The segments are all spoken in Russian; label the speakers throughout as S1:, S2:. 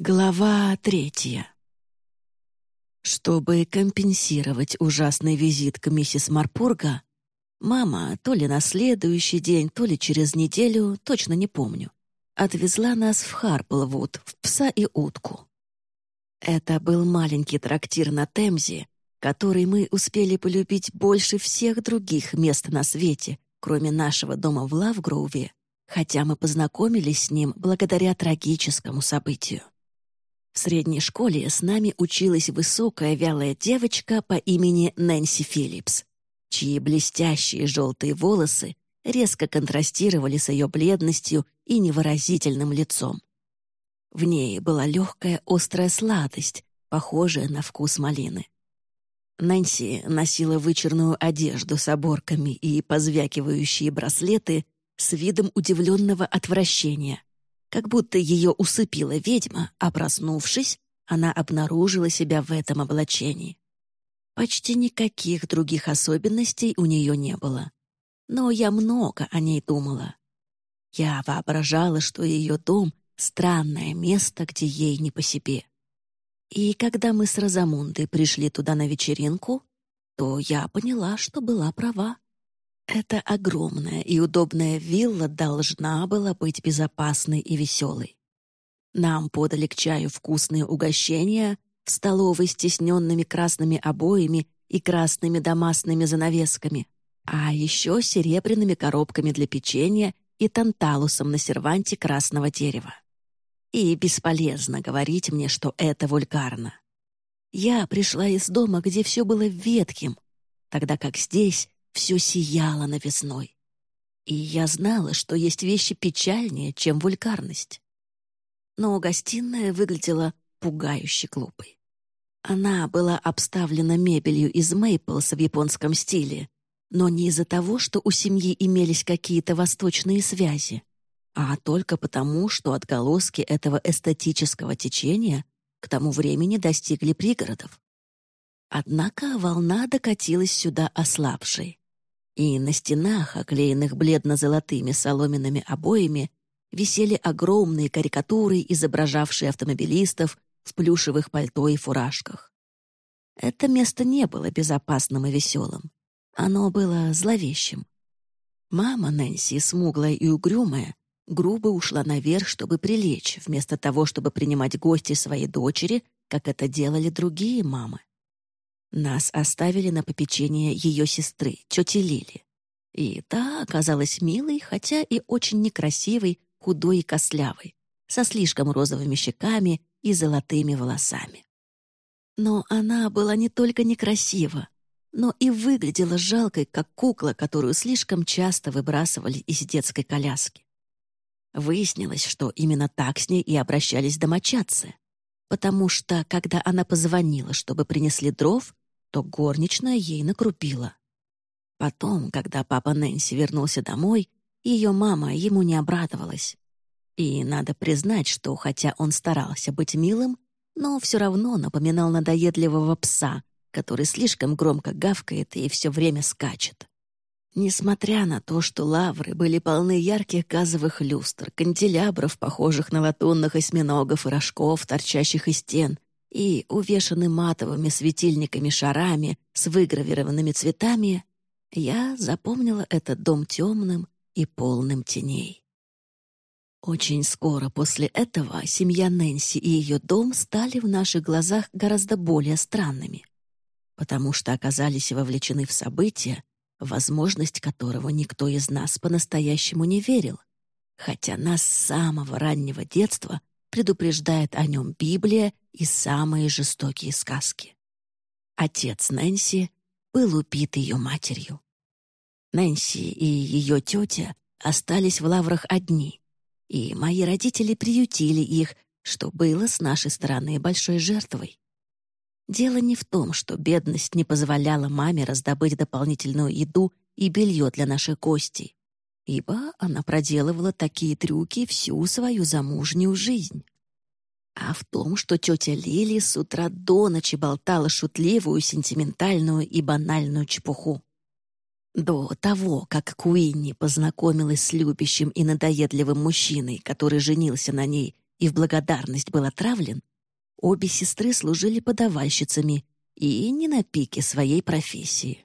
S1: Глава третья. Чтобы компенсировать ужасный визит к миссис Марпурга, мама то ли на следующий день, то ли через неделю, точно не помню, отвезла нас в Харплвуд, в пса и утку. Это был маленький трактир на Темзе, который мы успели полюбить больше всех других мест на свете, кроме нашего дома в Лавгроуве, хотя мы познакомились с ним благодаря трагическому событию. В средней школе с нами училась высокая вялая девочка по имени Нэнси Филлипс, чьи блестящие желтые волосы резко контрастировали с ее бледностью и невыразительным лицом. В ней была легкая острая сладость, похожая на вкус малины. Нэнси носила вычерную одежду с оборками и позвякивающие браслеты с видом удивленного отвращения, как будто ее усыпила ведьма, а проснувшись, она обнаружила себя в этом облачении. Почти никаких других особенностей у нее не было. Но я много о ней думала. Я воображала, что ее дом — странное место, где ей не по себе. И когда мы с Розамундой пришли туда на вечеринку, то я поняла, что была права. Эта огромная и удобная вилла должна была быть безопасной и веселой. Нам подали к чаю вкусные угощения в столовой с тесненными красными обоями и красными домасными занавесками, а еще серебряными коробками для печенья и танталусом на серванте красного дерева. И бесполезно говорить мне, что это вульгарно. Я пришла из дома, где все было ветхим, тогда как здесь все сияло новизной. И я знала, что есть вещи печальнее, чем вульгарность. Но гостиная выглядела пугающе глупой. Она была обставлена мебелью из мейплса в японском стиле, но не из-за того, что у семьи имелись какие-то восточные связи, а только потому, что отголоски этого эстетического течения к тому времени достигли пригородов. Однако волна докатилась сюда ослабшей и на стенах, оклеенных бледно-золотыми соломенными обоями, висели огромные карикатуры, изображавшие автомобилистов в плюшевых пальто и фуражках. Это место не было безопасным и веселым. Оно было зловещим. Мама Нэнси, смуглая и угрюмая, грубо ушла наверх, чтобы прилечь, вместо того, чтобы принимать гостей своей дочери, как это делали другие мамы. Нас оставили на попечение ее сестры, тети Лили. И та оказалась милой, хотя и очень некрасивой, худой и костлявой, со слишком розовыми щеками и золотыми волосами. Но она была не только некрасива, но и выглядела жалкой, как кукла, которую слишком часто выбрасывали из детской коляски. Выяснилось, что именно так с ней и обращались домочадцы, потому что, когда она позвонила, чтобы принесли дров, то горничная ей накрупила. Потом, когда папа Нэнси вернулся домой, ее мама ему не обрадовалась. И надо признать, что хотя он старался быть милым, но все равно напоминал надоедливого пса, который слишком громко гавкает и все время скачет. Несмотря на то, что лавры были полны ярких газовых люстр, канделябров, похожих на латунных осьминогов и рожков, торчащих из стен, и увешаны матовыми светильниками-шарами с выгравированными цветами, я запомнила этот дом темным и полным теней. Очень скоро после этого семья Нэнси и ее дом стали в наших глазах гораздо более странными, потому что оказались вовлечены в события, возможность которого никто из нас по-настоящему не верил, хотя нас с самого раннего детства предупреждает о нем Библия и самые жестокие сказки. Отец Нэнси был убит ее матерью. Нэнси и ее тетя остались в лаврах одни, и мои родители приютили их, что было с нашей стороны большой жертвой. Дело не в том, что бедность не позволяла маме раздобыть дополнительную еду и белье для наших гостей ибо она проделывала такие трюки всю свою замужнюю жизнь. А в том, что тетя Лили с утра до ночи болтала шутливую, сентиментальную и банальную чепуху. До того, как Куинни познакомилась с любящим и надоедливым мужчиной, который женился на ней и в благодарность был отравлен, обе сестры служили подавальщицами и не на пике своей профессии.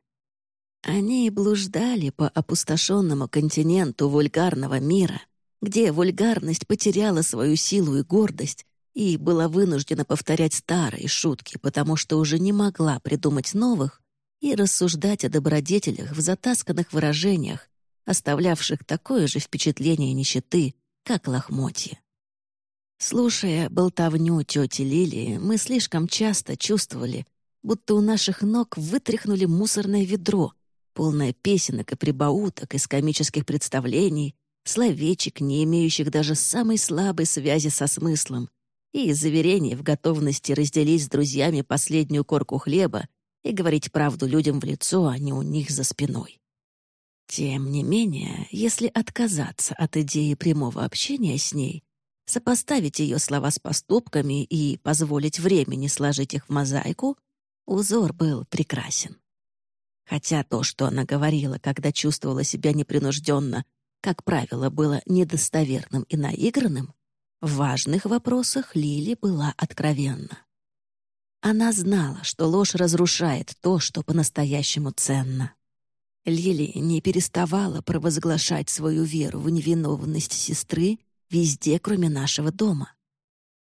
S1: Они блуждали по опустошенному континенту вульгарного мира, где вульгарность потеряла свою силу и гордость и была вынуждена повторять старые шутки, потому что уже не могла придумать новых и рассуждать о добродетелях в затасканных выражениях, оставлявших такое же впечатление нищеты, как лохмотья. Слушая болтовню тети Лилии, мы слишком часто чувствовали, будто у наших ног вытряхнули мусорное ведро, полное песенок и прибауток из комических представлений, словечек, не имеющих даже самой слабой связи со смыслом, и заверений в готовности разделить с друзьями последнюю корку хлеба и говорить правду людям в лицо, а не у них за спиной. Тем не менее, если отказаться от идеи прямого общения с ней, сопоставить ее слова с поступками и позволить времени сложить их в мозаику, узор был прекрасен. Хотя то, что она говорила, когда чувствовала себя непринужденно, как правило, было недостоверным и наигранным, в важных вопросах Лили была откровенна. Она знала, что ложь разрушает то, что по-настоящему ценно. Лили не переставала провозглашать свою веру в невиновность сестры везде, кроме нашего дома.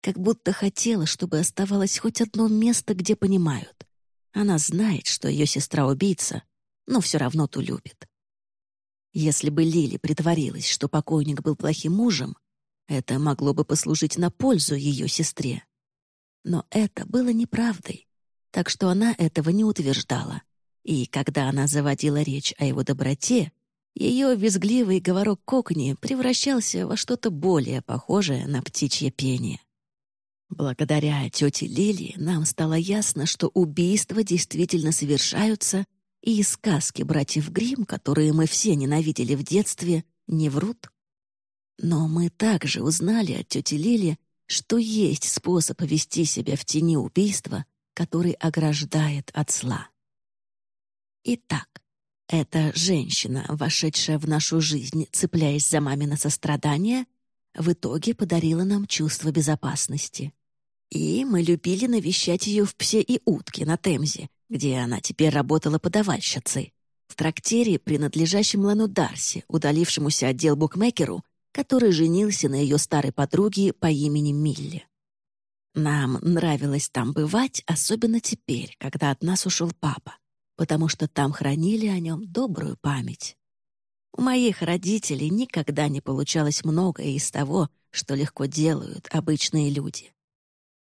S1: Как будто хотела, чтобы оставалось хоть одно место, где понимают. Она знает, что ее сестра убийца, но все равно ту любит. Если бы Лили притворилась, что покойник был плохим мужем, это могло бы послужить на пользу ее сестре. Но это было неправдой, так что она этого не утверждала. И когда она заводила речь о его доброте, ее визгливый говорок кокни превращался во что-то более похожее на птичье пение. Благодаря тете Лили нам стало ясно, что убийства действительно совершаются, и сказки братьев Гримм, которые мы все ненавидели в детстве, не врут. Но мы также узнали от тети Лили, что есть способ вести себя в тени убийства, который ограждает от зла. Итак, эта женщина, вошедшая в нашу жизнь, цепляясь за мамино сострадание, в итоге подарила нам чувство безопасности. И мы любили навещать ее в «Псе и утке» на Темзе, где она теперь работала подавальщицей, в трактире, принадлежащем Лану Дарси, удалившемуся отдел букмекеру, который женился на ее старой подруге по имени Милли. Нам нравилось там бывать, особенно теперь, когда от нас ушел папа, потому что там хранили о нем добрую память. У моих родителей никогда не получалось многое из того, что легко делают обычные люди.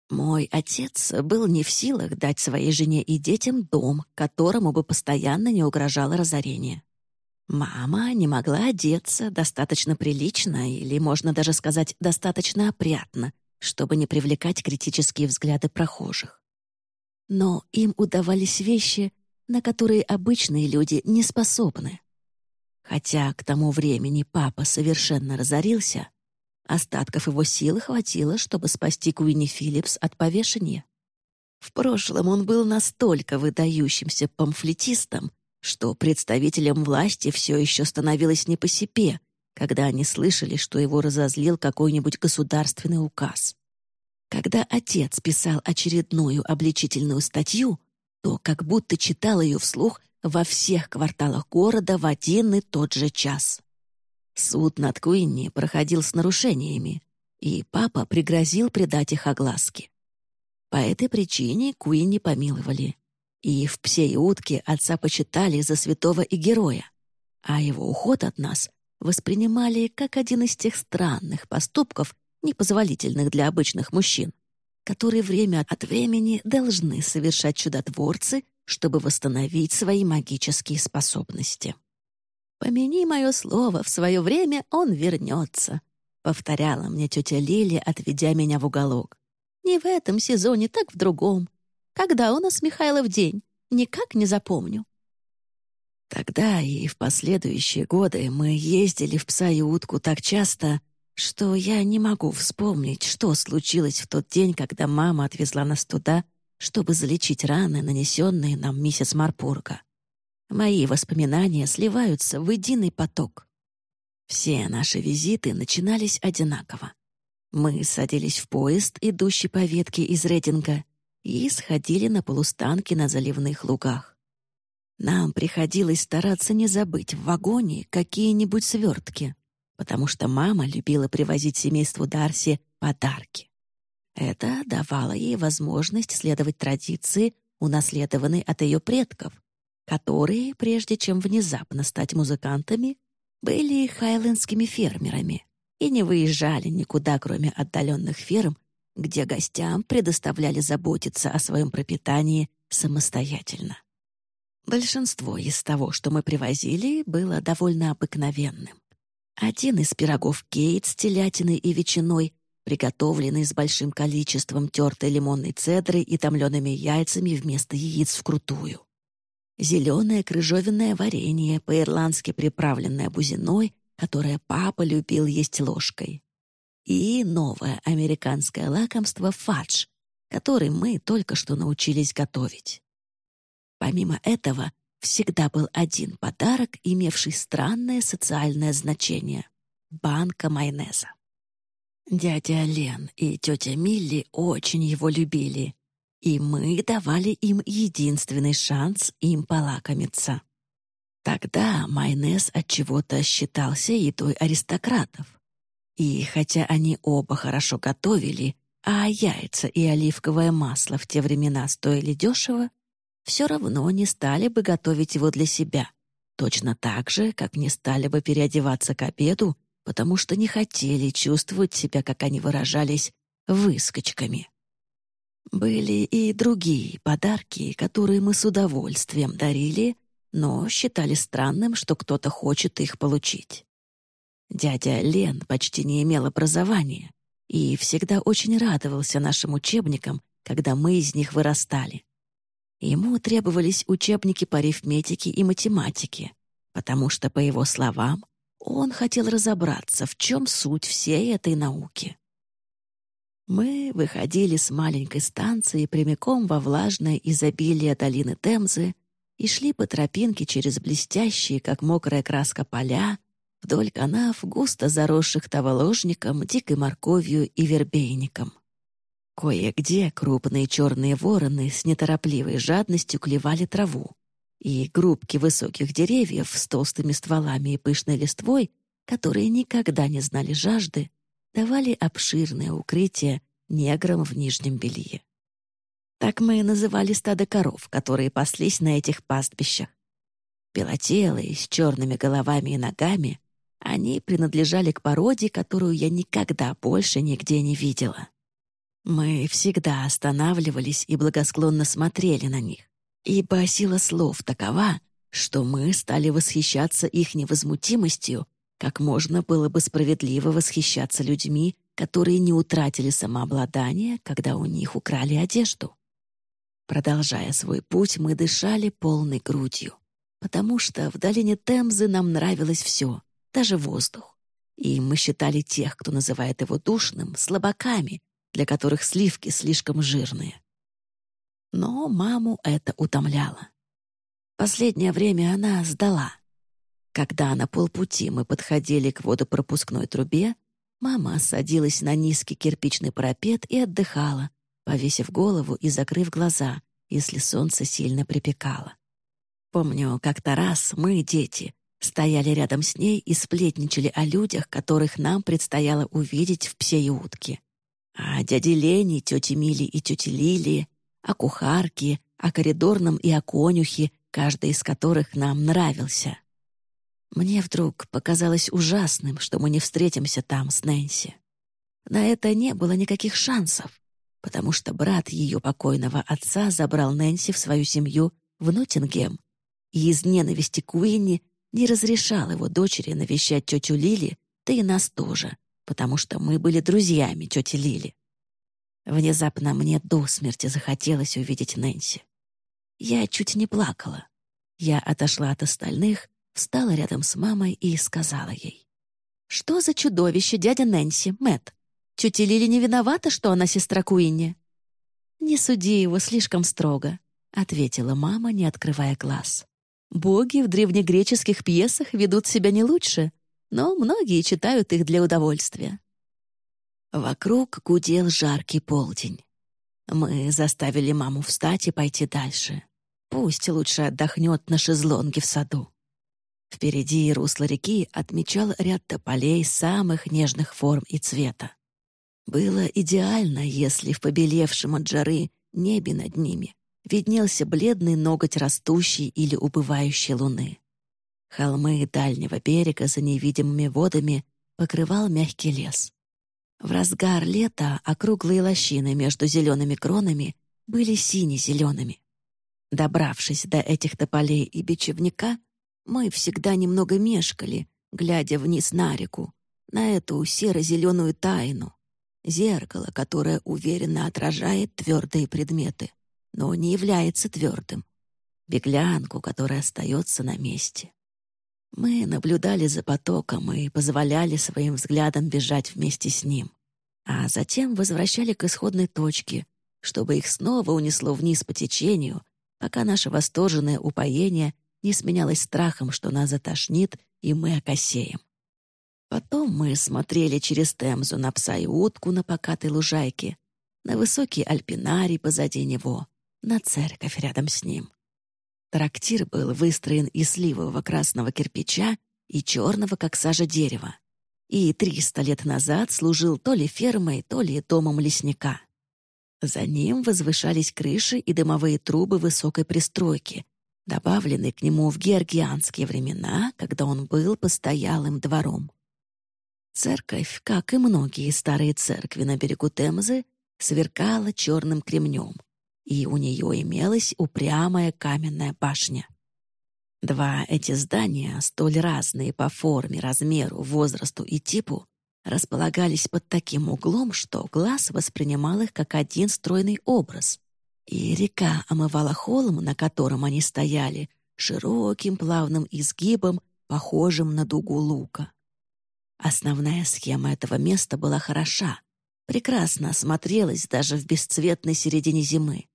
S1: Мой отец был не в силах дать своей жене и детям дом, которому бы постоянно не угрожало разорение. Мама не могла одеться достаточно прилично или, можно даже сказать, достаточно опрятно, чтобы не привлекать критические взгляды прохожих. Но им удавались вещи, на которые обычные люди не способны. Хотя к тому времени папа совершенно разорился, остатков его сил хватило, чтобы спасти Куинни Филлипс от повешения. В прошлом он был настолько выдающимся памфлетистом, что представителям власти все еще становилось не по себе, когда они слышали, что его разозлил какой-нибудь государственный указ. Когда отец писал очередную обличительную статью, то как будто читал ее вслух во всех кварталах города в один и тот же час. Суд над Куинни проходил с нарушениями, и папа пригрозил придать их огласке. По этой причине Куинни помиловали и в «Псе и утке» отца почитали за святого и героя, а его уход от нас воспринимали как один из тех странных поступков, непозволительных для обычных мужчин, которые время от времени должны совершать чудотворцы, чтобы восстановить свои магические способности. «Помяни мое слово, в свое время он вернется», — повторяла мне тетя Лили, отведя меня в уголок. «Не в этом сезоне, так в другом. Когда у нас Михайлов день? Никак не запомню». Тогда и в последующие годы мы ездили в пса и утку так часто, что я не могу вспомнить, что случилось в тот день, когда мама отвезла нас туда, чтобы залечить раны, нанесенные нам миссис Марпурга. Мои воспоминания сливаются в единый поток. Все наши визиты начинались одинаково. Мы садились в поезд, идущий по ветке из Рединга, и сходили на полустанки на заливных лугах. Нам приходилось стараться не забыть в вагоне какие-нибудь свертки, потому что мама любила привозить семейству Дарси подарки. Это давало ей возможность следовать традиции, унаследованной от ее предков, которые, прежде чем внезапно стать музыкантами, были хайлендскими фермерами и не выезжали никуда, кроме отдаленных ферм, где гостям предоставляли заботиться о своем пропитании самостоятельно. Большинство из того, что мы привозили, было довольно обыкновенным. Один из пирогов кейт с телятиной и ветчиной, приготовленный с большим количеством тертой лимонной цедры и томлеными яйцами вместо яиц вкрутую. Зеленое крыжовенное варенье, по-ирландски приправленное бузиной, которое папа любил есть ложкой. И новое американское лакомство фадж, который мы только что научились готовить. Помимо этого, всегда был один подарок, имевший странное социальное значение — банка майонеза. Дядя Лен и тетя Милли очень его любили, и мы давали им единственный шанс им полакомиться. Тогда майонез от чего-то считался едой аристократов. И хотя они оба хорошо готовили, а яйца и оливковое масло в те времена стоили дешево, все равно не стали бы готовить его для себя, точно так же, как не стали бы переодеваться к обеду, потому что не хотели чувствовать себя, как они выражались, выскочками. Были и другие подарки, которые мы с удовольствием дарили, но считали странным, что кто-то хочет их получить. Дядя Лен почти не имел образования и всегда очень радовался нашим учебникам, когда мы из них вырастали. Ему требовались учебники по арифметике и математике, потому что, по его словам, он хотел разобраться, в чем суть всей этой науки. Мы выходили с маленькой станции прямиком во влажное изобилие долины Темзы и шли по тропинке через блестящие, как мокрая краска, поля, вдоль канав, густо заросших таволожником, дикой морковью и вербейником. Кое-где крупные черные вороны с неторопливой жадностью клевали траву, и группки высоких деревьев с толстыми стволами и пышной листвой, которые никогда не знали жажды, давали обширное укрытие неграм в нижнем белье. Так мы и называли стадо коров, которые паслись на этих пастбищах. Белотелые, с черными головами и ногами, они принадлежали к породе, которую я никогда больше нигде не видела. Мы всегда останавливались и благосклонно смотрели на них, ибо сила слов такова, что мы стали восхищаться их невозмутимостью как можно было бы справедливо восхищаться людьми, которые не утратили самообладание, когда у них украли одежду? Продолжая свой путь, мы дышали полной грудью, потому что в долине Темзы нам нравилось все, даже воздух. И мы считали тех, кто называет его душным, слабаками, для которых сливки слишком жирные. Но маму это утомляло. Последнее время она сдала — когда на полпути мы подходили к водопропускной трубе, мама садилась на низкий кирпичный парапет и отдыхала, повесив голову и закрыв глаза, если солнце сильно припекало. Помню, как-то раз мы, дети, стояли рядом с ней и сплетничали о людях, которых нам предстояло увидеть в псе утке. О дяде Лене, тете Миле и тете Лилии, о кухарке, о коридорном и о конюхе, каждый из которых нам нравился. Мне вдруг показалось ужасным, что мы не встретимся там с Нэнси. На это не было никаких шансов, потому что брат ее покойного отца забрал Нэнси в свою семью в Ноттингем и из ненависти к Уинни не разрешал его дочери навещать тетю Лили, да и нас тоже, потому что мы были друзьями тети Лили. Внезапно мне до смерти захотелось увидеть Нэнси. Я чуть не плакала. Я отошла от остальных встала рядом с мамой и сказала ей. «Что за чудовище дядя Нэнси, Мэтт? Тетя Лили не виновата, что она сестра Куинни?» «Не суди его слишком строго», — ответила мама, не открывая глаз. «Боги в древнегреческих пьесах ведут себя не лучше, но многие читают их для удовольствия». Вокруг гудел жаркий полдень. Мы заставили маму встать и пойти дальше. Пусть лучше отдохнет на шезлонге в саду. Впереди русло реки отмечал ряд тополей самых нежных форм и цвета. Было идеально, если в побелевшем от жары небе над ними виднелся бледный ноготь растущей или убывающей луны. Холмы дальнего берега за невидимыми водами покрывал мягкий лес. В разгар лета округлые лощины между зелеными кронами были сине-зелеными. Добравшись до этих тополей и бичевника, мы всегда немного мешкали, глядя вниз на реку, на эту серо-зеленую тайну, зеркало, которое уверенно отражает твердые предметы, но не является твердым, беглянку, которая остается на месте. Мы наблюдали за потоком и позволяли своим взглядам бежать вместе с ним, а затем возвращали к исходной точке, чтобы их снова унесло вниз по течению, пока наше восторженное упоение не сменялось страхом, что нас затошнит, и мы окосеем. Потом мы смотрели через Темзу на пса и утку на покатой лужайке, на высокий альпинарий позади него, на церковь рядом с ним. Трактир был выстроен из сливового красного кирпича и черного, как сажа дерева, и триста лет назад служил то ли фермой, то ли домом лесника. За ним возвышались крыши и дымовые трубы высокой пристройки, добавленные к нему в георгианские времена, когда он был постоялым двором. Церковь, как и многие старые церкви на берегу Темзы, сверкала черным кремнем, и у нее имелась упрямая каменная башня. Два эти здания, столь разные по форме, размеру, возрасту и типу, располагались под таким углом, что глаз воспринимал их как один стройный образ. И река омывала холм, на котором они стояли, широким плавным изгибом, похожим на дугу лука. Основная схема этого места была хороша, прекрасно осмотрелась даже в бесцветной середине зимы.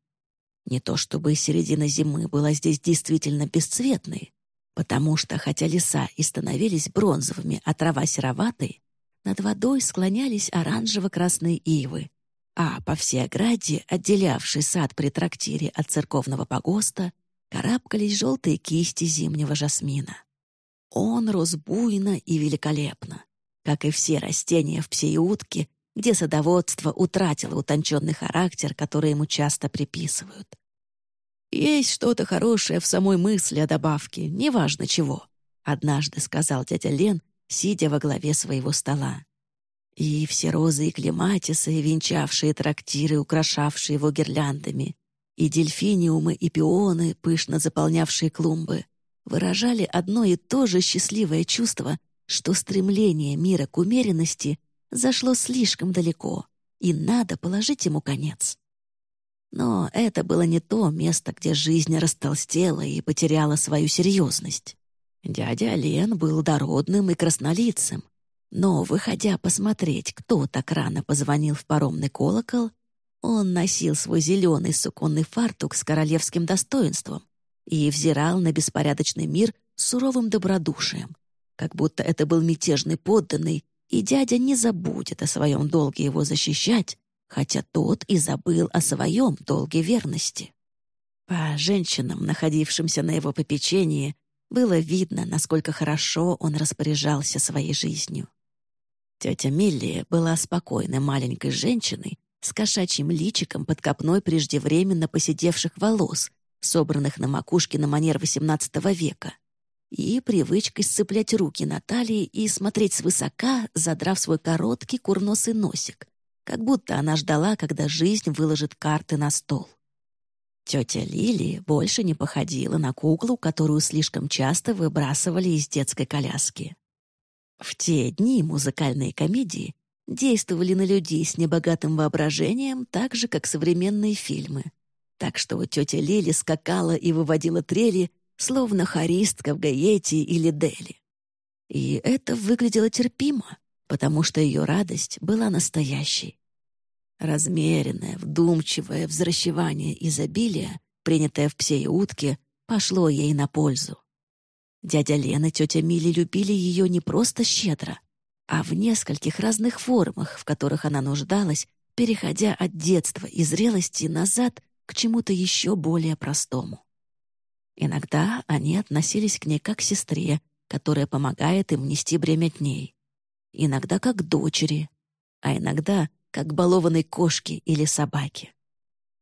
S1: Не то чтобы середина зимы была здесь действительно бесцветной, потому что, хотя леса и становились бронзовыми, а трава сероватой, над водой склонялись оранжево-красные ивы, а по всей ограде, отделявшей сад при трактире от церковного погоста, карабкались желтые кисти зимнего жасмина. Он рос буйно и великолепно, как и все растения в псе и утке, где садоводство утратило утонченный характер, который ему часто приписывают. «Есть что-то хорошее в самой мысли о добавке, неважно чего», — однажды сказал дядя Лен, сидя во главе своего стола. И все розы и клематисы, венчавшие трактиры, украшавшие его гирляндами, и дельфиниумы и пионы, пышно заполнявшие клумбы, выражали одно и то же счастливое чувство, что стремление мира к умеренности зашло слишком далеко, и надо положить ему конец. Но это было не то место, где жизнь растолстела и потеряла свою серьезность. Дядя Лен был дородным и краснолицым, но, выходя посмотреть, кто так рано позвонил в паромный колокол, он носил свой зеленый суконный фартук с королевским достоинством и взирал на беспорядочный мир суровым добродушием, как будто это был мятежный подданный, и дядя не забудет о своем долге его защищать, хотя тот и забыл о своем долге верности. По женщинам, находившимся на его попечении, было видно, насколько хорошо он распоряжался своей жизнью. Тетя Милли была спокойной маленькой женщиной с кошачьим личиком под копной преждевременно посидевших волос, собранных на макушке на манер XVIII века, и привычкой сцеплять руки на талии и смотреть свысока, задрав свой короткий курносый носик, как будто она ждала, когда жизнь выложит карты на стол. Тетя Лили больше не походила на куклу, которую слишком часто выбрасывали из детской коляски. В те дни музыкальные комедии действовали на людей с небогатым воображением так же, как современные фильмы. Так что тетя Лили скакала и выводила трели, словно хористка в Гаете или Дели. И это выглядело терпимо, потому что ее радость была настоящей. Размеренное, вдумчивое взращивание изобилия, принятое в псе и утке, пошло ей на пользу. Дядя Лена и тетя Мили любили ее не просто щедро. а в нескольких разных формах, в которых она нуждалась, переходя от детства и зрелости назад к чему-то еще более простому. Иногда они относились к ней как к сестре, которая помогает им нести бремя дней. Иногда как к дочери, а иногда как балованной кошке или собаке.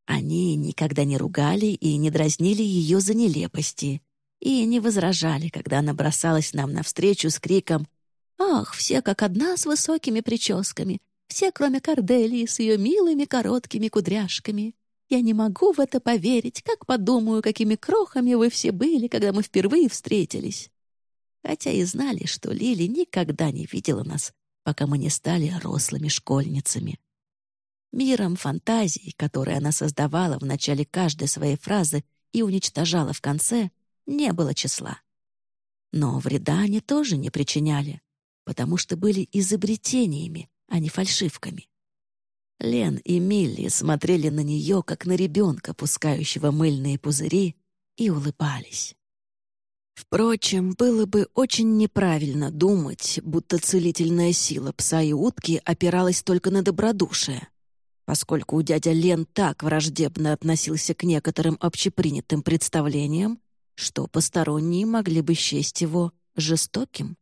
S1: Они никогда не ругали и не дразнили ее за нелепости, и не возражали, когда она бросалась нам навстречу с криком «Ах, все как одна с высокими прическами, все, кроме Корделии, с ее милыми короткими кудряшками. Я не могу в это поверить, как подумаю, какими крохами вы все были, когда мы впервые встретились. Хотя и знали, что Лили никогда не видела нас, пока мы не стали рослыми школьницами. Миром фантазий, которые она создавала в начале каждой своей фразы и уничтожала в конце, не было числа. Но вреда они тоже не причиняли, потому что были изобретениями, а не фальшивками. Лен и Милли смотрели на нее, как на ребенка, пускающего мыльные пузыри, и улыбались. Впрочем, было бы очень неправильно думать, будто целительная сила пса и утки опиралась только на добродушие, поскольку у дядя Лен так враждебно относился к некоторым общепринятым представлениям, что посторонние могли бы счесть его жестоким.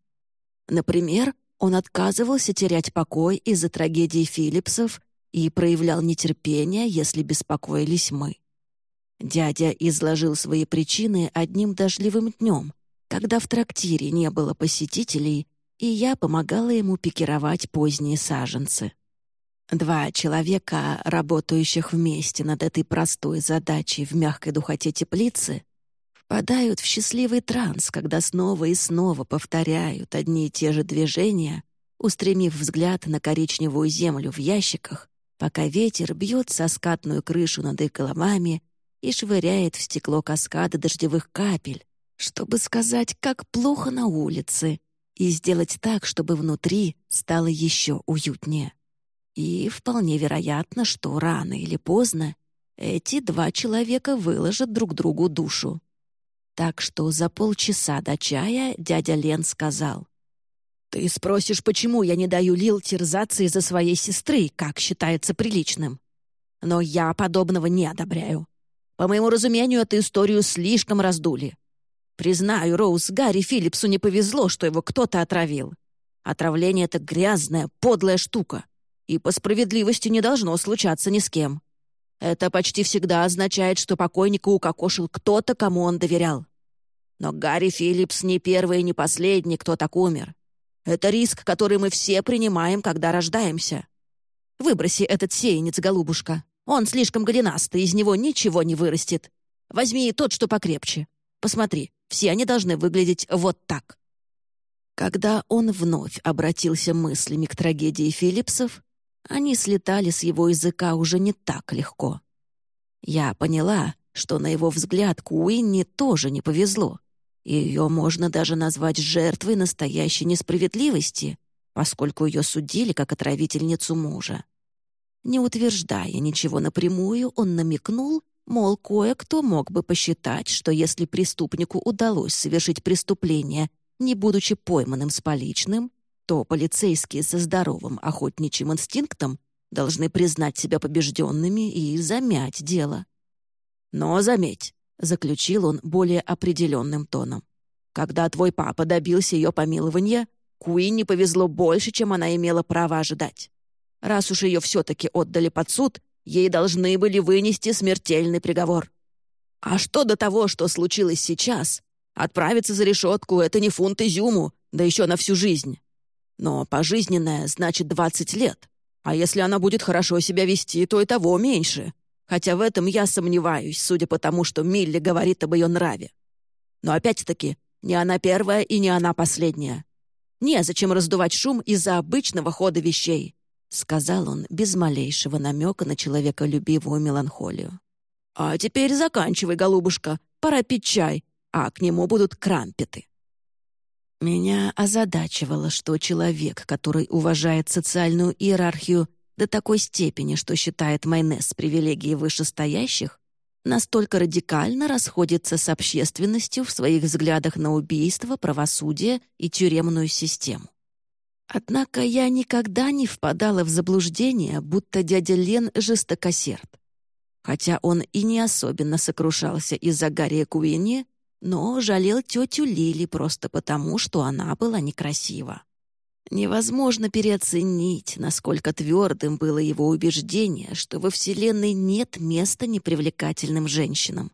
S1: Например, он отказывался терять покой из-за трагедии Филлипсов и проявлял нетерпение, если беспокоились мы. Дядя изложил свои причины одним дождливым днем, когда в трактире не было посетителей, и я помогала ему пикировать поздние саженцы. Два человека, работающих вместе над этой простой задачей в мягкой духоте теплицы, впадают в счастливый транс, когда снова и снова повторяют одни и те же движения, устремив взгляд на коричневую землю в ящиках пока ветер бьет со скатную крышу над их головами и швыряет в стекло каскады дождевых капель, чтобы сказать, как плохо на улице, и сделать так, чтобы внутри стало еще уютнее. И вполне вероятно, что рано или поздно эти два человека выложат друг другу душу. Так что за полчаса до чая дядя Лен сказал, ты спросишь, почему я не даю Лил терзаться из-за своей сестры, как считается приличным. Но я подобного не одобряю. По моему разумению, эту историю слишком раздули. Признаю, Роуз, Гарри Филлипсу не повезло, что его кто-то отравил. Отравление — это грязная, подлая штука. И по справедливости не должно случаться ни с кем. Это почти всегда означает, что покойника укокошил кто-то, кому он доверял. Но Гарри Филлипс не первый и не последний, кто так умер. Это риск, который мы все принимаем, когда рождаемся. Выброси этот сеянец, голубушка. Он слишком голенастый, из него ничего не вырастет. Возьми тот, что покрепче. Посмотри, все они должны выглядеть вот так». Когда он вновь обратился мыслями к трагедии Филлипсов, они слетали с его языка уже не так легко. Я поняла, что, на его взгляд, Куинни тоже не повезло. Ее можно даже назвать жертвой настоящей несправедливости, поскольку ее судили как отравительницу мужа. Не утверждая ничего напрямую, он намекнул, мол, кое-кто мог бы посчитать, что если преступнику удалось совершить преступление, не будучи пойманным с поличным, то полицейские со здоровым охотничьим инстинктом должны признать себя побежденными и замять дело. Но заметь, — заключил он более определенным тоном. «Когда твой папа добился ее помилования, Куин не повезло больше, чем она имела право ожидать. Раз уж ее все-таки отдали под суд, ей должны были вынести смертельный приговор. А что до того, что случилось сейчас? Отправиться за решетку — это не фунт изюму, да еще на всю жизнь. Но пожизненное значит 20 лет. А если она будет хорошо себя вести, то и того меньше. Хотя в этом я сомневаюсь, судя по тому, что Милли говорит об ее нраве. Но опять-таки, не она первая и не она последняя. Незачем раздувать шум из-за обычного хода вещей», — сказал он без малейшего намека на человеколюбивую меланхолию. «А теперь заканчивай, голубушка, пора пить чай, а к нему будут крампеты». Меня озадачивало, что человек, который уважает социальную иерархию до такой степени, что считает майонез привилегией вышестоящих, настолько радикально расходится с общественностью в своих взглядах на убийство, правосудие и тюремную систему. Однако я никогда не впадала в заблуждение, будто дядя Лен жестокосерд. Хотя он и не особенно сокрушался из-за Гарри Куинни, но жалел тетю Лили просто потому, что она была некрасива. Невозможно переоценить, насколько твердым было его убеждение, что во Вселенной нет места непривлекательным женщинам.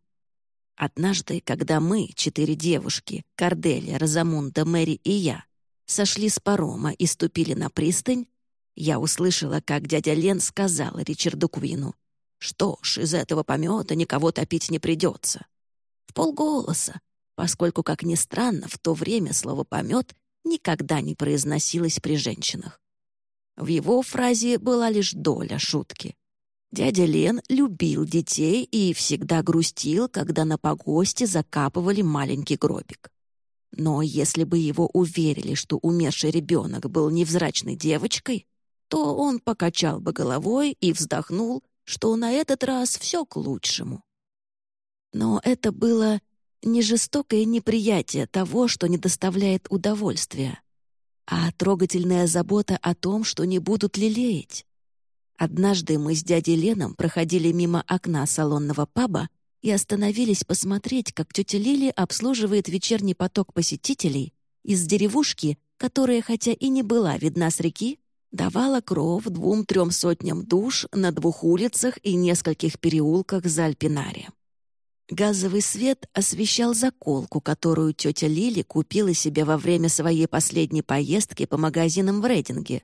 S1: Однажды, когда мы, четыре девушки, Корделия, Розамунда, Мэри и я, сошли с парома и ступили на пристань, я услышала, как дядя Лен сказал Ричарду Куину, что ж, из этого помета никого топить не придется. В полголоса, поскольку, как ни странно, в то время слово «помет» никогда не произносилось при женщинах. В его фразе была лишь доля шутки. Дядя Лен любил детей и всегда грустил, когда на погосте закапывали маленький гробик. Но если бы его уверили, что умерший ребенок был невзрачной девочкой, то он покачал бы головой и вздохнул, что на этот раз все к лучшему. Но это было не жестокое неприятие того, что не доставляет удовольствия, а трогательная забота о том, что не будут лелеять. Однажды мы с дядей Леном проходили мимо окна салонного паба и остановились посмотреть, как тетя Лили обслуживает вечерний поток посетителей из деревушки, которая, хотя и не была видна с реки, давала кров двум-трем сотням душ на двух улицах и нескольких переулках за Альпинарием. Газовый свет освещал заколку, которую тетя Лили купила себе во время своей последней поездки по магазинам в Рейдинге.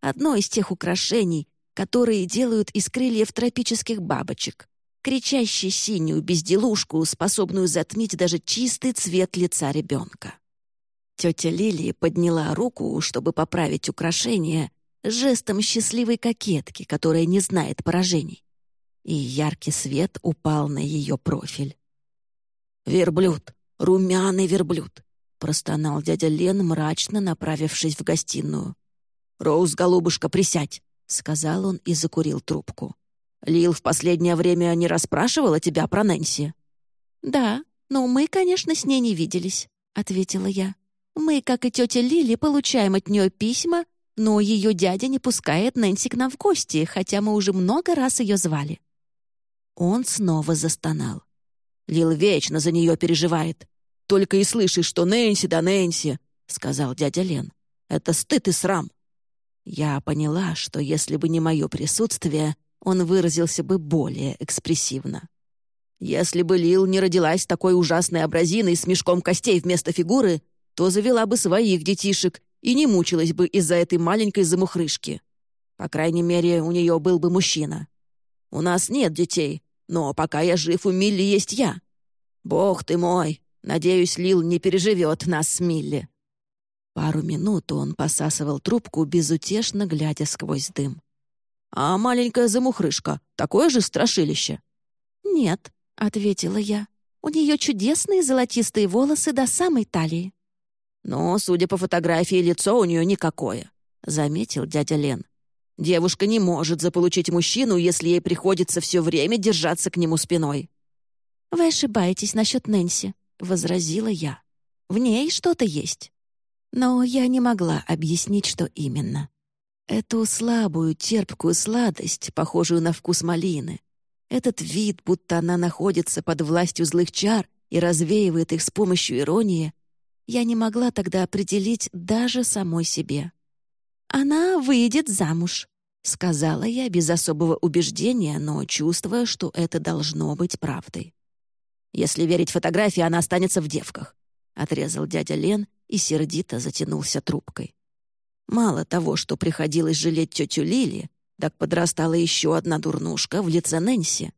S1: Одно из тех украшений, которые делают из крыльев тропических бабочек кричащий синюю безделушку, способную затмить даже чистый цвет лица ребенка. Тетя Лили подняла руку, чтобы поправить украшение, жестом счастливой кокетки, которая не знает поражений. И яркий свет упал на ее профиль. «Верблюд! Румяный верблюд!» — простонал дядя Лен, мрачно направившись в гостиную. «Роуз, голубушка, присядь!» — сказал он и закурил трубку. Лил в последнее время не расспрашивала тебя про Нэнси?» «Да, но мы, конечно, с ней не виделись», — ответила я. «Мы, как и тетя Лили, получаем от нее письма, но ее дядя не пускает Нэнси к нам в гости, хотя мы уже много раз ее звали». Он снова застонал. Лил вечно за нее переживает. «Только и слышишь, что Нэнси да Нэнси», — сказал дядя Лен. «Это стыд и срам». Я поняла, что если бы не мое присутствие, он выразился бы более экспрессивно. Если бы Лил не родилась такой ужасной образиной с мешком костей вместо фигуры, то завела бы своих детишек и не мучилась бы из-за этой маленькой замухрышки. По крайней мере, у нее был бы мужчина. У нас нет детей, но пока я жив, у Милли есть я. Бог ты мой! Надеюсь, Лил не переживет нас с Милли». Пару минут он посасывал трубку, безутешно глядя сквозь дым. А маленькая замухрышка — такое же страшилище?» «Нет», — ответила я. «У нее чудесные золотистые волосы до самой талии». «Но, судя по фотографии, лицо у нее никакое», — заметил дядя Лен. «Девушка не может заполучить мужчину, если ей приходится все время держаться к нему спиной». «Вы ошибаетесь насчет Нэнси», — возразила я. «В ней что-то есть». Но я не могла объяснить, что именно. Эту слабую, терпкую сладость, похожую на вкус малины. Этот вид, будто она находится под властью злых чар и развеивает их с помощью иронии, я не могла тогда определить даже самой себе. «Она выйдет замуж», — сказала я без особого убеждения, но чувствуя, что это должно быть правдой. «Если верить фотографии, она останется в девках», — отрезал дядя Лен и сердито затянулся трубкой. Мало того, что приходилось жалеть тетю Лили, так подрастала еще одна дурнушка в лице Нэнси.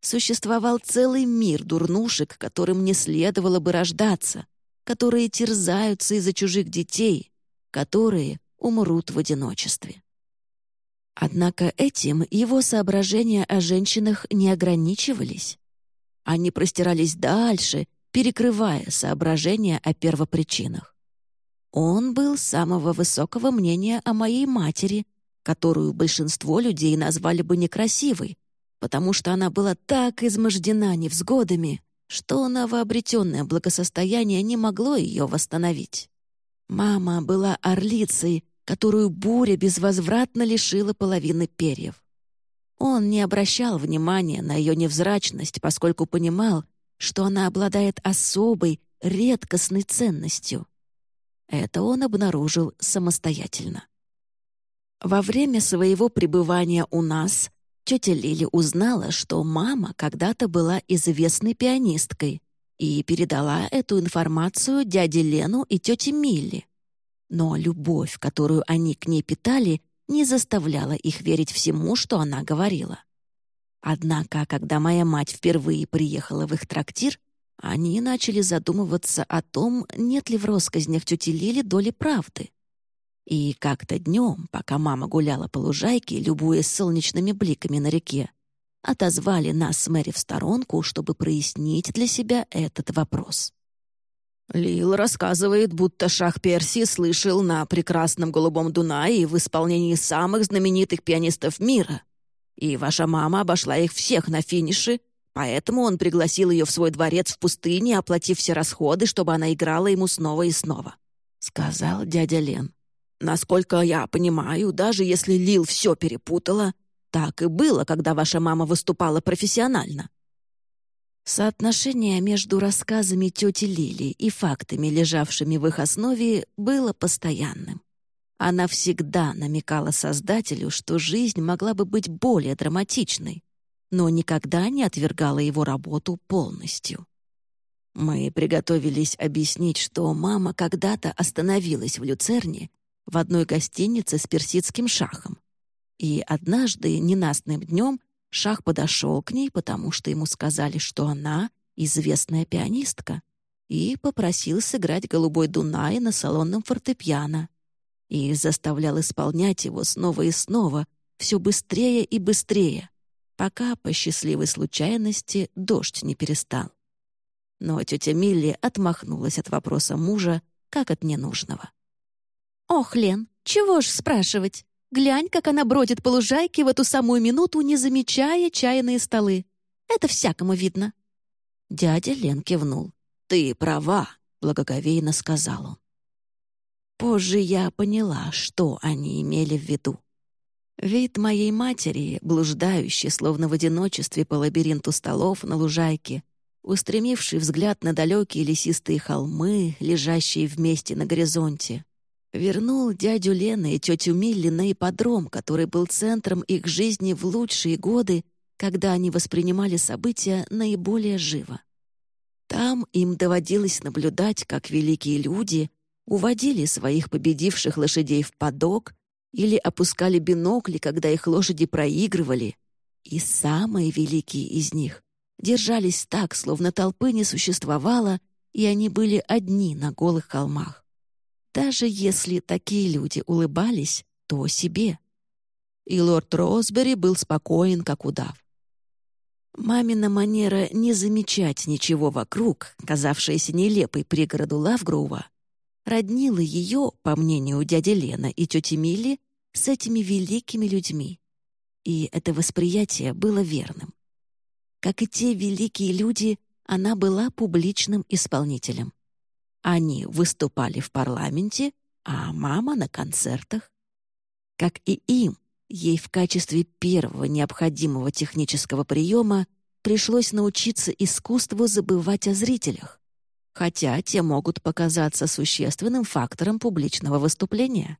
S1: Существовал целый мир дурнушек, которым не следовало бы рождаться, которые терзаются из-за чужих детей, которые умрут в одиночестве. Однако этим его соображения о женщинах не ограничивались. Они простирались дальше, перекрывая соображения о первопричинах. Он был самого высокого мнения о моей матери, которую большинство людей назвали бы некрасивой, потому что она была так измождена невзгодами, что новообретенное благосостояние не могло ее восстановить. Мама была орлицей, которую буря безвозвратно лишила половины перьев. Он не обращал внимания на ее невзрачность, поскольку понимал, что она обладает особой, редкостной ценностью. Это он обнаружил самостоятельно. Во время своего пребывания у нас тетя Лили узнала, что мама когда-то была известной пианисткой и передала эту информацию дяде Лену и тете Милли. Но любовь, которую они к ней питали, не заставляла их верить всему, что она говорила. Однако, когда моя мать впервые приехала в их трактир, они начали задумываться о том, нет ли в россказнях тети Лили доли правды. И как-то днем, пока мама гуляла по лужайке, любуясь солнечными бликами на реке, отозвали нас с Мэри в сторонку, чтобы прояснить для себя этот вопрос. Лил рассказывает, будто шах Персии слышал на прекрасном голубом Дунае в исполнении самых знаменитых пианистов мира. И ваша мама обошла их всех на финише, поэтому он пригласил ее в свой дворец в пустыне, оплатив все расходы, чтобы она играла ему снова и снова», — сказал дядя Лен. Насколько я понимаю, даже если Лил все перепутала, так и было, когда ваша мама выступала профессионально. Соотношение между рассказами тети Лили и фактами, лежавшими в их основе, было постоянным. Она всегда намекала создателю, что жизнь могла бы быть более драматичной, но никогда не отвергала его работу полностью. Мы приготовились объяснить, что мама когда-то остановилась в Люцерне в одной гостинице с персидским шахом. И однажды, ненастным днем, шах подошел к ней, потому что ему сказали, что она известная пианистка, и попросил сыграть «Голубой Дунай» на салонном фортепиано. И заставлял исполнять его снова и снова, все быстрее и быстрее, пока, по счастливой случайности, дождь не перестал. Но тетя Милли отмахнулась от вопроса мужа, как от ненужного. «Ох, Лен, чего ж спрашивать? Глянь, как она бродит по лужайке в эту самую минуту, не замечая чайные столы. Это всякому видно». Дядя Лен кивнул. «Ты права», — благоговейно сказал он. Позже я поняла, что они имели в виду. Вид моей матери, блуждающей, словно в одиночестве по лабиринту столов на лужайке, устремивший взгляд на далекие лесистые холмы, лежащие вместе на горизонте, Вернул дядю Лены и тетю Милли на ипподром, который был центром их жизни в лучшие годы, когда они воспринимали события наиболее живо. Там им доводилось наблюдать, как великие люди уводили своих победивших лошадей в подок или опускали бинокли, когда их лошади проигрывали, и самые великие из них держались так, словно толпы не существовало, и они были одни на голых холмах даже если такие люди улыбались, то себе. И лорд Росбери был спокоен, как удав. Мамина манера не замечать ничего вокруг, казавшаяся нелепой пригороду Лавгрова, роднила ее, по мнению дяди Лена и тети Милли, с этими великими людьми. И это восприятие было верным. Как и те великие люди, она была публичным исполнителем. Они выступали в парламенте, а мама на концертах. Как и им, ей в качестве первого необходимого технического приема пришлось научиться искусству забывать о зрителях, хотя те могут показаться существенным фактором публичного выступления.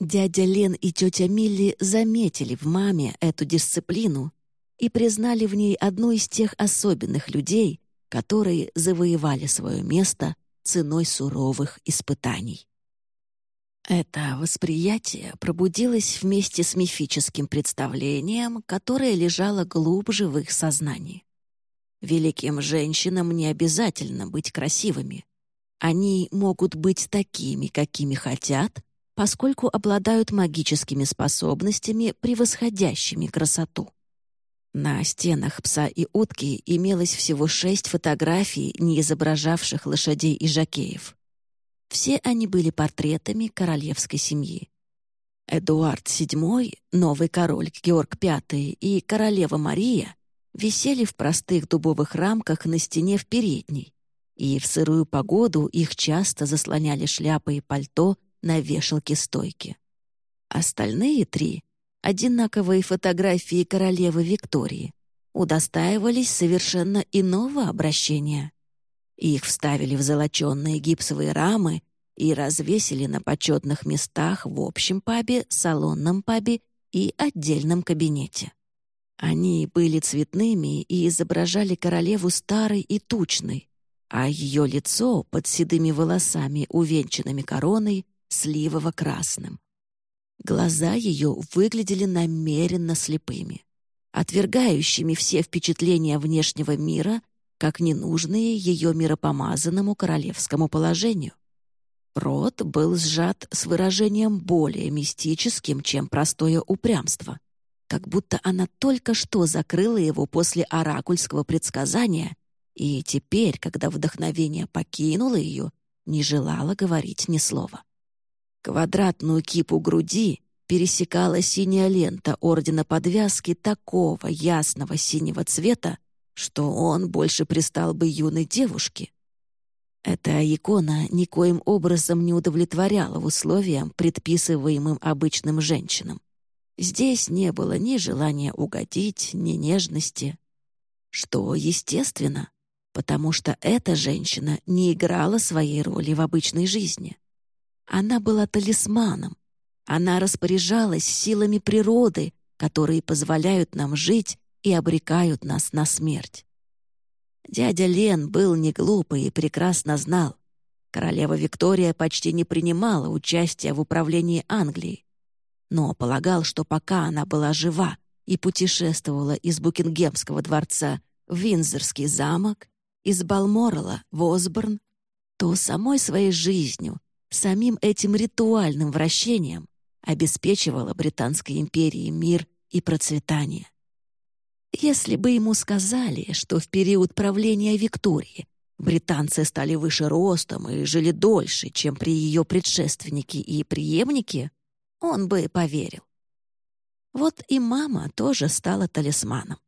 S1: Дядя Лен и тетя Милли заметили в маме эту дисциплину и признали в ней одну из тех особенных людей, которые завоевали свое место ценой суровых испытаний. Это восприятие пробудилось вместе с мифическим представлением, которое лежало глубже в их сознании. Великим женщинам не обязательно быть красивыми. Они могут быть такими, какими хотят, поскольку обладают магическими способностями, превосходящими красоту. На стенах пса и утки имелось всего шесть фотографий, не изображавших лошадей и жакеев. Все они были портретами королевской семьи. Эдуард VII, новый король Георг V и королева Мария висели в простых дубовых рамках на стене в передней, и в сырую погоду их часто заслоняли шляпы и пальто на вешалке стойки. Остальные три — одинаковые фотографии королевы Виктории — удостаивались совершенно иного обращения. Их вставили в золоченные гипсовые рамы и развесили на почетных местах в общем пабе, салонном пабе и отдельном кабинете. Они были цветными и изображали королеву старой и тучной, а ее лицо под седыми волосами, увенчанными короной, сливово-красным. Глаза ее выглядели намеренно слепыми, отвергающими все впечатления внешнего мира, как ненужные ее миропомазанному королевскому положению. Рот был сжат с выражением более мистическим, чем простое упрямство, как будто она только что закрыла его после оракульского предсказания и теперь, когда вдохновение покинуло ее, не желала говорить ни слова. Квадратную кипу груди пересекала синяя лента ордена подвязки такого ясного синего цвета, что он больше пристал бы юной девушке, эта икона никоим образом не удовлетворяла условиям, предписываемым обычным женщинам. Здесь не было ни желания угодить, ни нежности. Что естественно, потому что эта женщина не играла своей роли в обычной жизни. Она была талисманом. Она распоряжалась силами природы, которые позволяют нам жить и обрекают нас на смерть. Дядя Лен был не глупый и прекрасно знал. Королева Виктория почти не принимала участия в управлении Англией, но полагал, что пока она была жива и путешествовала из Букингемского дворца в Винзорский замок, из Балморала в Осборн, то самой своей жизнью, самим этим ритуальным вращением обеспечивала Британской империи мир и процветание. Если бы ему сказали, что в период правления Виктории британцы стали выше ростом и жили дольше, чем при ее предшественнике и преемнике, он бы поверил. Вот и мама тоже стала талисманом.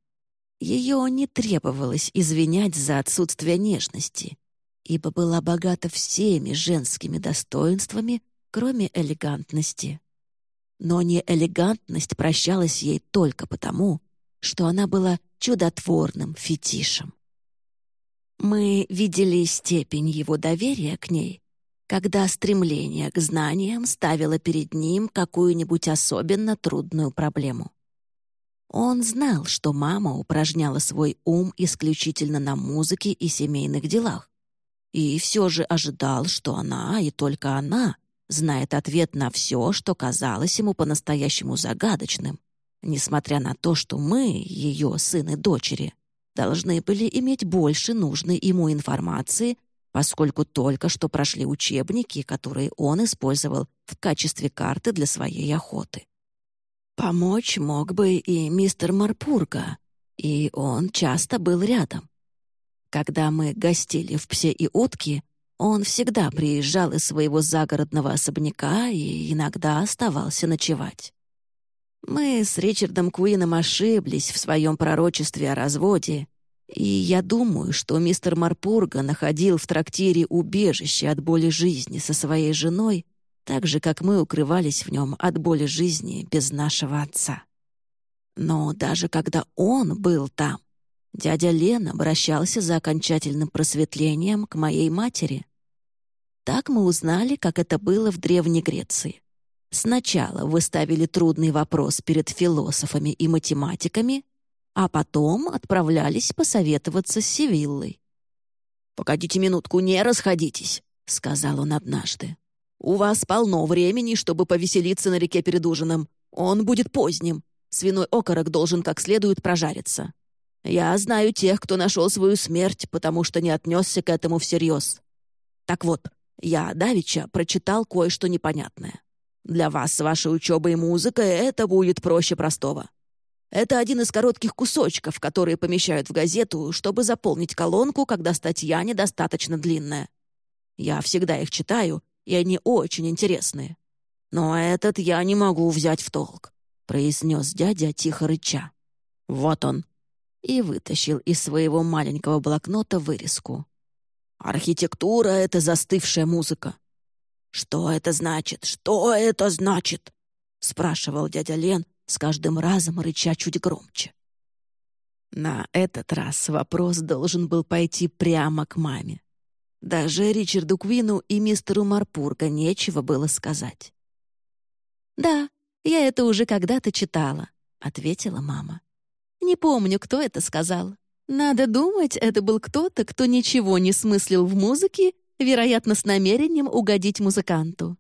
S1: Ее не требовалось извинять за отсутствие нежности, ибо была богата всеми женскими достоинствами, кроме элегантности. Но не элегантность прощалась ей только потому, что она была чудотворным фетишем. Мы видели степень его доверия к ней, когда стремление к знаниям ставило перед ним какую-нибудь особенно трудную проблему. Он знал, что мама упражняла свой ум исключительно на музыке и семейных делах, и все же ожидал, что она, и только она, знает ответ на все, что казалось ему по-настоящему загадочным, несмотря на то, что мы, ее сын и дочери, должны были иметь больше нужной ему информации, поскольку только что прошли учебники, которые он использовал в качестве карты для своей охоты. Помочь мог бы и мистер Марпурга, и он часто был рядом. Когда мы гостили в «Псе и утки», он всегда приезжал из своего загородного особняка и иногда оставался ночевать. Мы с Ричардом Куином ошиблись в своем пророчестве о разводе, и я думаю, что мистер Марпурга находил в трактире убежище от боли жизни со своей женой, так же, как мы укрывались в нем от боли жизни без нашего отца. Но даже когда он был там, дядя Лен обращался за окончательным просветлением к моей матери. Так мы узнали, как это было в Древней Греции. Сначала вы ставили трудный вопрос перед философами и математиками, а потом отправлялись посоветоваться с Севиллой. «Погодите минутку, не расходитесь», — сказал он однажды. «У вас полно времени, чтобы повеселиться на реке перед ужином. Он будет поздним. Свиной окорок должен как следует прожариться. Я знаю тех, кто нашел свою смерть, потому что не отнесся к этому всерьез. Так вот, я давеча прочитал кое-что непонятное. Для вас с вашей учебой и музыкой это будет проще простого. Это один из коротких кусочков, которые помещают в газету, чтобы заполнить колонку, когда статья недостаточно длинная. Я всегда их читаю, и они очень интересные. Но этот я не могу взять в толк», — произнес дядя тихо рыча. «Вот он». И вытащил из своего маленького блокнота вырезку. «Архитектура — это застывшая музыка. «Что это значит? Что это значит?» — спрашивал дядя Лен, с каждым разом рыча чуть громче. На этот раз вопрос должен был пойти прямо к маме. Даже Ричарду Квину и мистеру Марпурга нечего было сказать. «Да, я это уже когда-то читала», — ответила мама. «Не помню, кто это сказал. Надо думать, это был кто-то, кто ничего не смыслил в музыке, вероятно, с намерением угодить музыканту.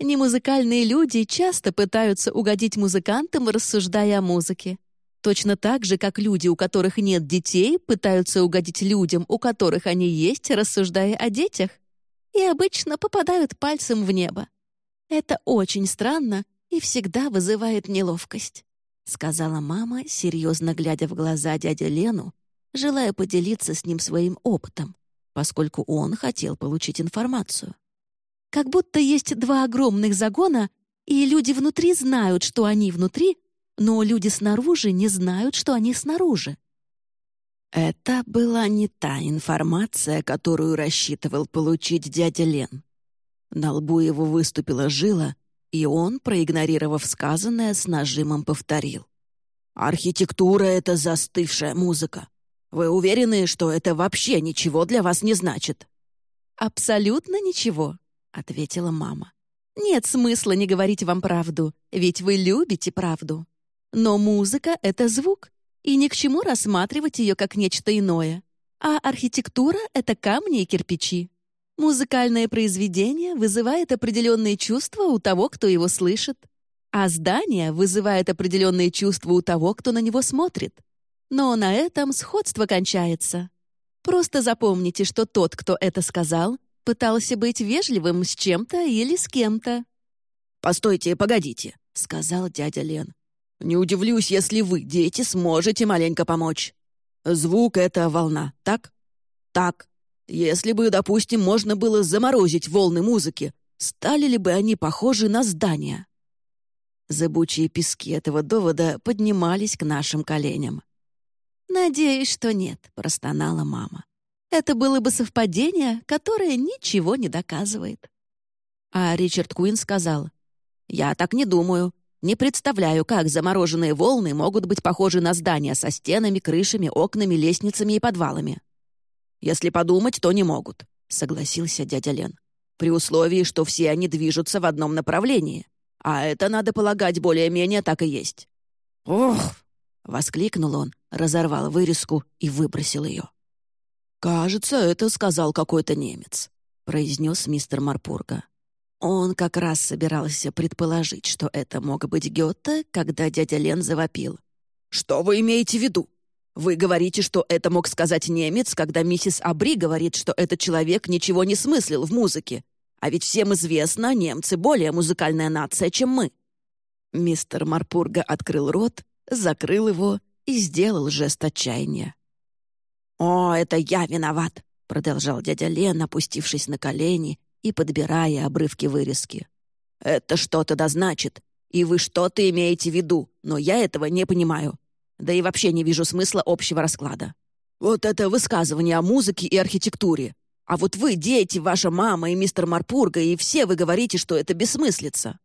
S1: Немузыкальные люди часто пытаются угодить музыкантам, рассуждая о музыке. Точно так же, как люди, у которых нет детей, пытаются угодить людям, у которых они есть, рассуждая о детях, и обычно попадают пальцем в небо. Это очень странно и всегда вызывает неловкость», — сказала мама, серьезно глядя в глаза дяде Лену, желая поделиться с ним своим опытом, поскольку он хотел получить информацию. Как будто есть два огромных загона, и люди внутри знают, что они внутри, но люди снаружи не знают, что они снаружи. Это была не та информация, которую рассчитывал получить дядя Лен. На лбу его выступила жила, и он, проигнорировав сказанное, с нажимом повторил. «Архитектура — это застывшая музыка. Вы уверены, что это вообще ничего для вас не значит?»
S2: «Абсолютно ничего», — ответила мама. «Нет смысла не говорить вам правду, ведь вы любите правду. Но музыка — это звук, и ни к чему рассматривать ее как нечто иное. А архитектура — это камни и кирпичи. Музыкальное произведение вызывает определенные чувства у того, кто его слышит, а здание вызывает определенные чувства у того, кто на него смотрит. Но на этом сходство кончается. Просто запомните, что тот, кто это сказал, пытался быть вежливым с чем-то или с кем-то.
S1: «Постойте, погодите», — сказал дядя Лен. Не удивлюсь, если вы, дети, сможете маленько помочь. Звук — это волна, так? Так. Если бы, допустим, можно было заморозить волны музыки, стали ли бы они похожи на здания? Зыбучие пески этого довода поднимались к нашим коленям.
S2: «Надеюсь, что нет», — простонала мама. «Это было бы совпадение, которое ничего не доказывает».
S1: А Ричард Куин сказал, «Я так не думаю. Не представляю, как замороженные волны могут быть похожи на здания со стенами, крышами, окнами, лестницами и подвалами. Если подумать, то не могут, согласился дядя Лен. При условии, что все они движутся в одном направлении. А это, надо полагать, более-менее так и есть. «Ох!» — воскликнул он, разорвал вырезку и выбросил ее. «Кажется, это сказал какой-то немец», — произнес мистер Марпурга. Он как раз собирался предположить, что это мог быть Гёте, когда дядя Лен завопил. «Что вы имеете в виду? Вы говорите, что это мог сказать немец, когда миссис Абри говорит, что этот человек ничего не смыслил в музыке. А ведь всем известно, немцы более музыкальная нация, чем мы». Мистер Марпурга открыл рот, закрыл его и сделал жест отчаяния. «О, это я виноват!» — продолжал дядя Лен, опустившись на колени и подбирая обрывки вырезки. «Это что-то да значит, и вы что-то имеете в виду, но я этого не понимаю. Да и вообще не вижу смысла общего расклада. Вот это высказывание о музыке и архитектуре. А вот вы, дети, ваша мама и мистер Марпурга, и все вы говорите, что это бессмыслица.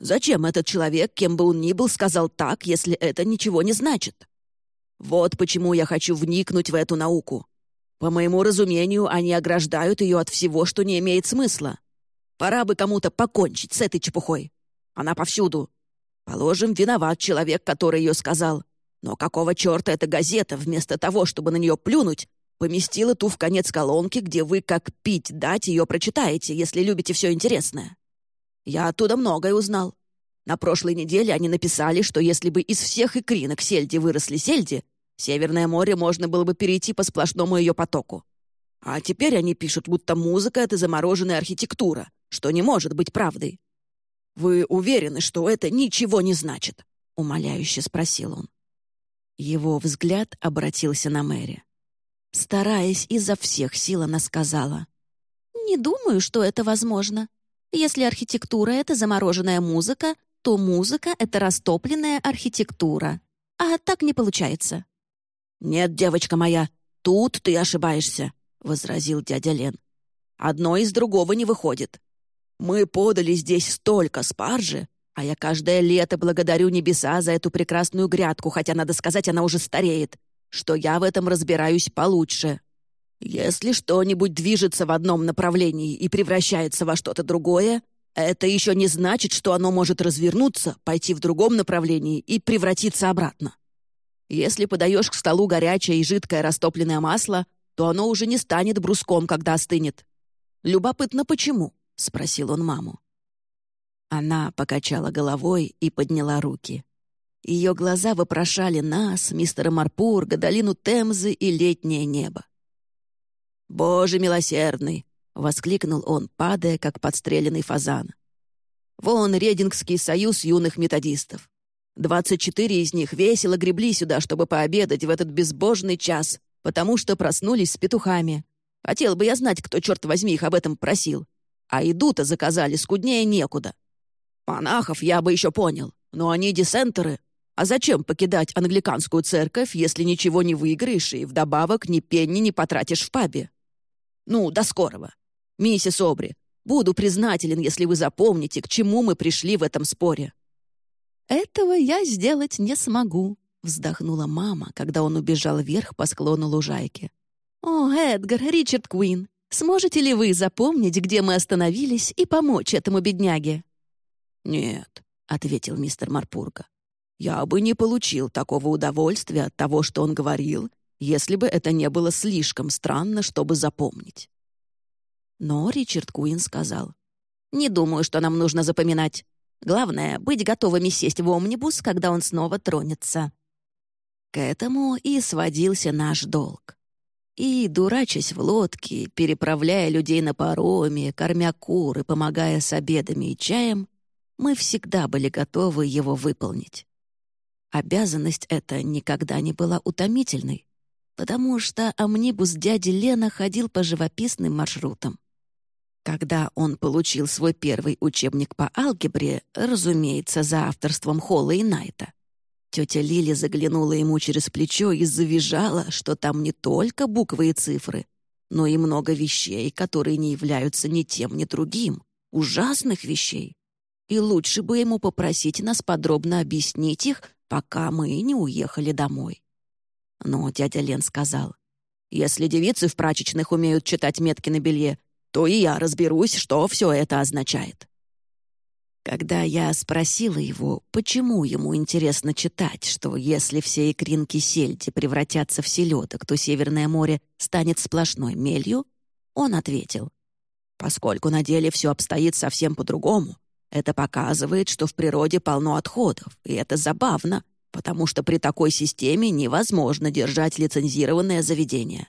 S1: Зачем этот человек, кем бы он ни был, сказал так, если это ничего не значит? Вот почему я хочу вникнуть в эту науку. По моему разумению, они ограждают ее от всего, что не имеет смысла. Пора бы кому-то покончить с этой чепухой. Она повсюду. Положим, виноват человек, который ее сказал. Но какого черта эта газета, вместо того, чтобы на нее плюнуть, поместила ту в конец колонки, где вы, как пить дать, ее прочитаете, если любите все интересное? Я оттуда многое узнал. На прошлой неделе они написали, что если бы из всех икринок сельди выросли сельди, Северное море можно было бы перейти по сплошному ее потоку. А теперь они пишут, будто музыка — это замороженная архитектура, что не может быть правдой. «Вы уверены, что это ничего не значит?» — умоляюще спросил он. Его взгляд обратился на Мэри. Стараясь изо всех сил, она сказала.
S2: «Не думаю, что это возможно. Если архитектура — это замороженная музыка, то музыка — это растопленная архитектура. А так не получается.
S1: «Нет, девочка моя, тут ты ошибаешься», — возразил дядя Лен. «Одно из другого не выходит.
S2: Мы подали здесь столько спаржи, а я каждое лето благодарю небеса за эту прекрасную грядку, хотя, надо сказать, она уже стареет, что я в этом разбираюсь получше. Если что-нибудь движется в одном направлении и превращается во что-то другое, это еще не значит, что оно может развернуться, пойти в другом направлении и превратиться обратно. Если подаешь к столу горячее и жидкое растопленное масло, то оно уже не станет бруском, когда остынет. «Любопытно, почему?» — спросил он маму. Она покачала головой и подняла руки. Ее глаза вопрошали нас, мистера Марпурга, долину Темзы и летнее небо. «Боже милосердный!» — воскликнул он, падая, как подстреленный фазан. «Вон Редингский союз юных методистов. Двадцать четыре из них весело гребли сюда, чтобы пообедать в этот безбожный час, потому что проснулись с петухами. Хотел бы я знать, кто, черт возьми, их об этом просил. А еду-то заказали, скуднее некуда. Монахов я бы еще понял, но они десентеры. А зачем покидать англиканскую церковь, если ничего не выиграешь и вдобавок ни пенни не потратишь в пабе? Ну, до скорого. Миссис Обри, буду признателен, если вы запомните, к чему мы пришли в этом споре».
S1: «Этого я сделать не смогу», — вздохнула мама, когда он убежал вверх по склону лужайки. «О, Эдгар, Ричард Куин, сможете ли вы запомнить, где мы остановились, и помочь этому бедняге?»
S2: «Нет», — ответил мистер Марпурга. «Я бы не получил такого удовольствия от того, что он говорил, если бы это не было слишком странно, чтобы запомнить». Но Ричард Куин сказал, «Не думаю, что нам нужно запоминать. Главное — быть готовыми сесть в омнибус, когда он снова тронется». К этому и сводился наш долг. И, дурачась в лодке, переправляя людей на пароме, кормя кур и помогая с обедами и чаем, мы всегда были готовы его выполнить. Обязанность эта никогда не была утомительной, потому что амнибус дяди Лена ходил по живописным маршрутам. Когда он получил свой первый учебник по алгебре, разумеется, за авторством Холла и Найта, Тетя Лили заглянула ему через плечо и завизжала, что там не только буквы и цифры, но и много вещей, которые не являются ни тем, ни другим. Ужасных вещей. И лучше бы ему попросить нас подробно объяснить их, пока мы не уехали домой. Но дядя Лен сказал, «Если девицы в прачечных умеют читать метки на белье, то и я разберусь, что все это означает». Когда я спросила его, почему ему интересно читать, что если все икринки сельди превратятся в селедок, то Северное море станет сплошной мелью, он ответил, «Поскольку на деле все обстоит совсем по-другому, это показывает, что в природе полно отходов, и это забавно, потому что при такой системе невозможно держать лицензированное заведение».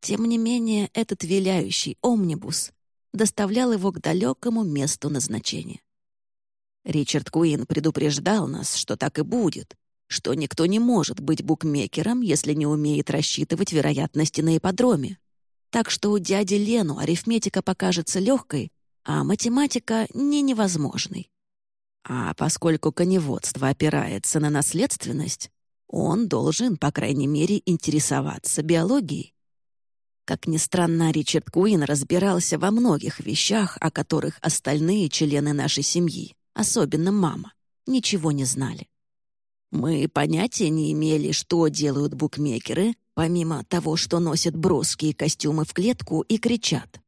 S2: Тем не менее, этот виляющий омнибус доставлял его к далекому месту назначения. Ричард Куин предупреждал нас, что так и будет, что никто не может быть букмекером, если не умеет рассчитывать вероятности на ипподроме. Так что у дяди Лену арифметика покажется легкой, а математика — не невозможной. А поскольку коневодство опирается на наследственность, он должен, по крайней мере, интересоваться биологией. Как ни странно, Ричард Куин разбирался во многих вещах, о которых остальные члены нашей семьи, особенно мама, ничего не знали. Мы понятия не имели, что делают букмекеры, помимо того, что носят броские костюмы в клетку и кричат.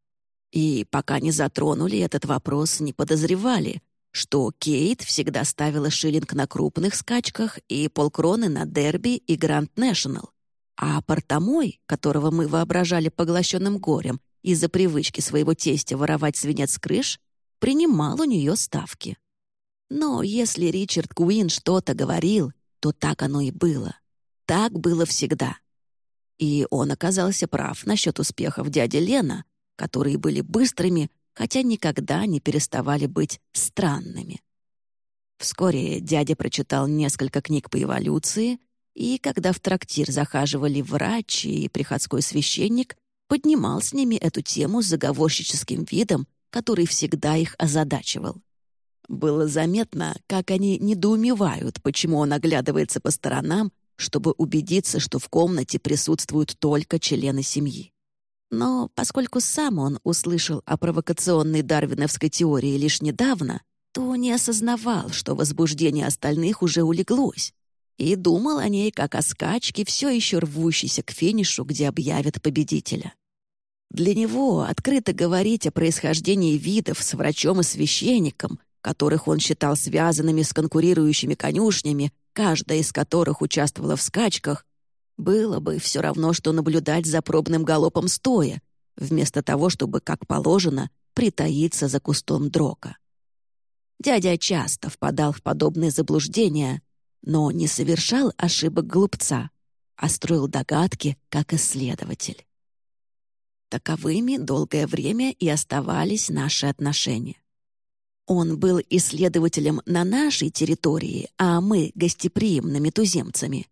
S2: И пока не затронули этот вопрос, не подозревали, что Кейт всегда ставила шиллинг на крупных скачках и полкроны на дерби и Гранд Нэшнл. А Портомой, которого мы воображали поглощенным горем из-за привычки своего тестя воровать свинец с крыш, принимал у нее ставки. Но если Ричард Куин что-то говорил, то так оно и было. Так было всегда. И он оказался прав насчет успехов дяди Лена, которые были быстрыми, хотя никогда не переставали быть странными. Вскоре дядя прочитал несколько книг по эволюции, и когда в трактир захаживали врач и приходской священник, поднимал с ними эту тему с заговорщическим видом, который всегда их озадачивал. Было заметно, как они недоумевают, почему он оглядывается по сторонам, чтобы убедиться, что в комнате присутствуют только члены семьи.
S1: Но поскольку сам он услышал о провокационной дарвиновской теории лишь недавно, то не осознавал, что возбуждение остальных уже улеглось, и думал о ней как о скачке, все еще рвущейся к финишу, где объявят победителя. Для него открыто говорить о происхождении видов с врачом и священником, которых он считал связанными с конкурирующими конюшнями, каждая из которых участвовала в скачках, было бы все равно, что наблюдать за пробным галопом стоя, вместо того, чтобы, как положено, притаиться за кустом дрока. Дядя часто впадал в подобные заблуждения, но не совершал ошибок глупца, а строил догадки как исследователь. Таковыми долгое время и оставались наши отношения. Он был исследователем на нашей территории, а мы — гостеприимными туземцами.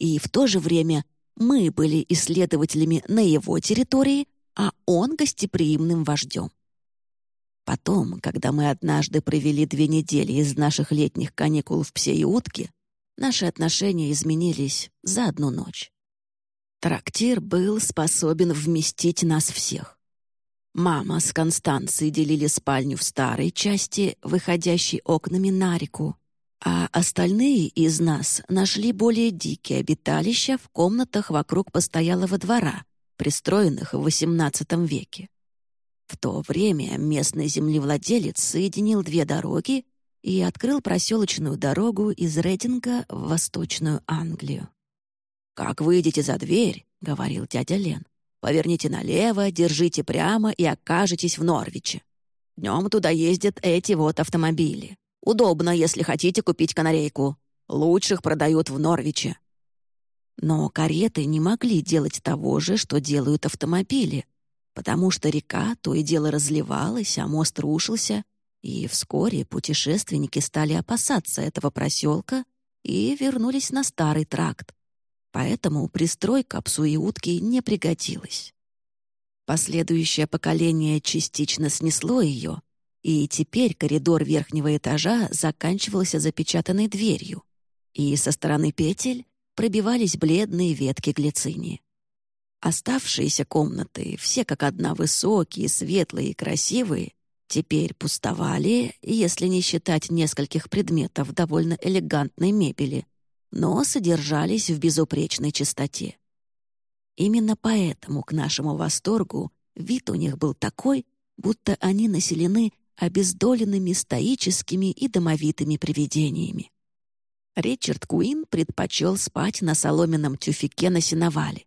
S1: И в то же время мы были исследователями на его территории, а он — гостеприимным вождем. Потом, когда мы однажды провели две недели из наших летних каникул в псе и утке, наши отношения изменились за одну ночь. Трактир был способен вместить нас всех. Мама с Констанцией делили спальню в старой части, выходящей окнами на реку, а остальные из нас нашли более дикие обиталища в комнатах вокруг постоялого двора, пристроенных в XVIII веке. В то время местный землевладелец соединил две дороги и открыл проселочную дорогу из Рединга в Восточную Англию. «Как выйдете за дверь», — говорил дядя Лен, «поверните налево, держите прямо и окажетесь в Норвиче. Днем туда ездят эти вот автомобили. Удобно, если хотите купить канарейку. Лучших продают в Норвиче». Но кареты не могли делать того же, что делают автомобили, потому что река то и дело разливалась, а мост рушился, и вскоре путешественники стали опасаться этого проселка и вернулись на старый тракт. Поэтому пристройка утки не пригодилась. Последующее поколение частично снесло ее, и теперь коридор верхнего этажа заканчивался запечатанной дверью, и со стороны петель пробивались бледные ветки глицинии. Оставшиеся комнаты, все как одна высокие, светлые и красивые, теперь пустовали, если не считать нескольких предметов довольно элегантной мебели, но содержались в безупречной чистоте. Именно поэтому к нашему восторгу вид у них был такой, будто они населены обездоленными стоическими и домовитыми привидениями. Ричард Куин предпочел спать на соломенном тюфике на сеновале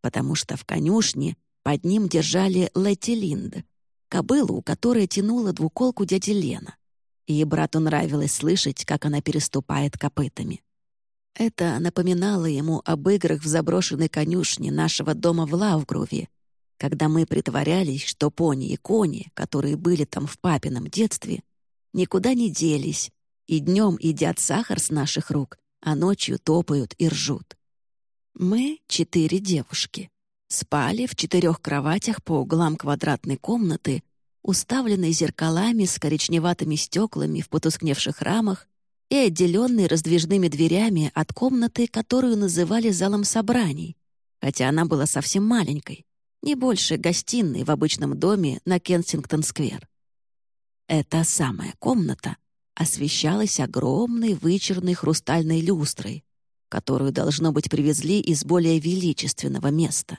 S1: потому что в конюшне под ним держали Летти Линд, кобылу, которая тянула двуколку дяди Лена. И брату нравилось слышать, как она переступает копытами. Это напоминало ему об играх в заброшенной конюшне нашего дома в Лавгруве, когда мы притворялись, что пони и кони, которые были там в папином детстве, никуда не делись и днем едят сахар с наших рук, а ночью топают и ржут. Мы, четыре девушки, спали в четырех кроватях по углам квадратной комнаты, уставленной зеркалами с коричневатыми стеклами в потускневших рамах и отделенной раздвижными дверями от комнаты, которую называли залом собраний, хотя она была совсем маленькой, не больше гостиной в обычном доме на Кенсингтон-сквер. Эта самая комната освещалась огромной вычерной хрустальной люстрой, которую, должно быть, привезли из более величественного места.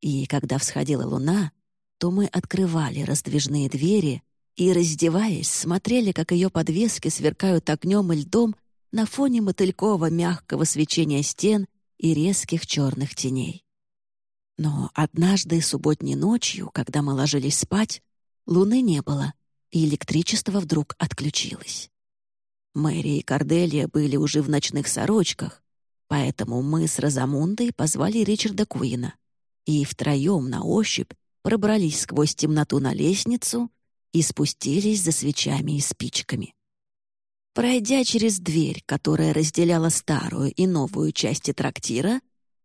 S1: И когда всходила луна, то мы открывали раздвижные двери и, раздеваясь, смотрели, как ее подвески сверкают огнем и льдом на фоне мотылькового мягкого свечения стен и резких черных теней. Но однажды субботней ночью, когда мы ложились спать, луны не было, и электричество вдруг отключилось. Мэри и Корделия были уже в ночных сорочках, поэтому мы с Розамундой позвали Ричарда Куина и втроем на ощупь пробрались сквозь темноту на лестницу и спустились за свечами и спичками. Пройдя через дверь, которая разделяла старую и новую части трактира,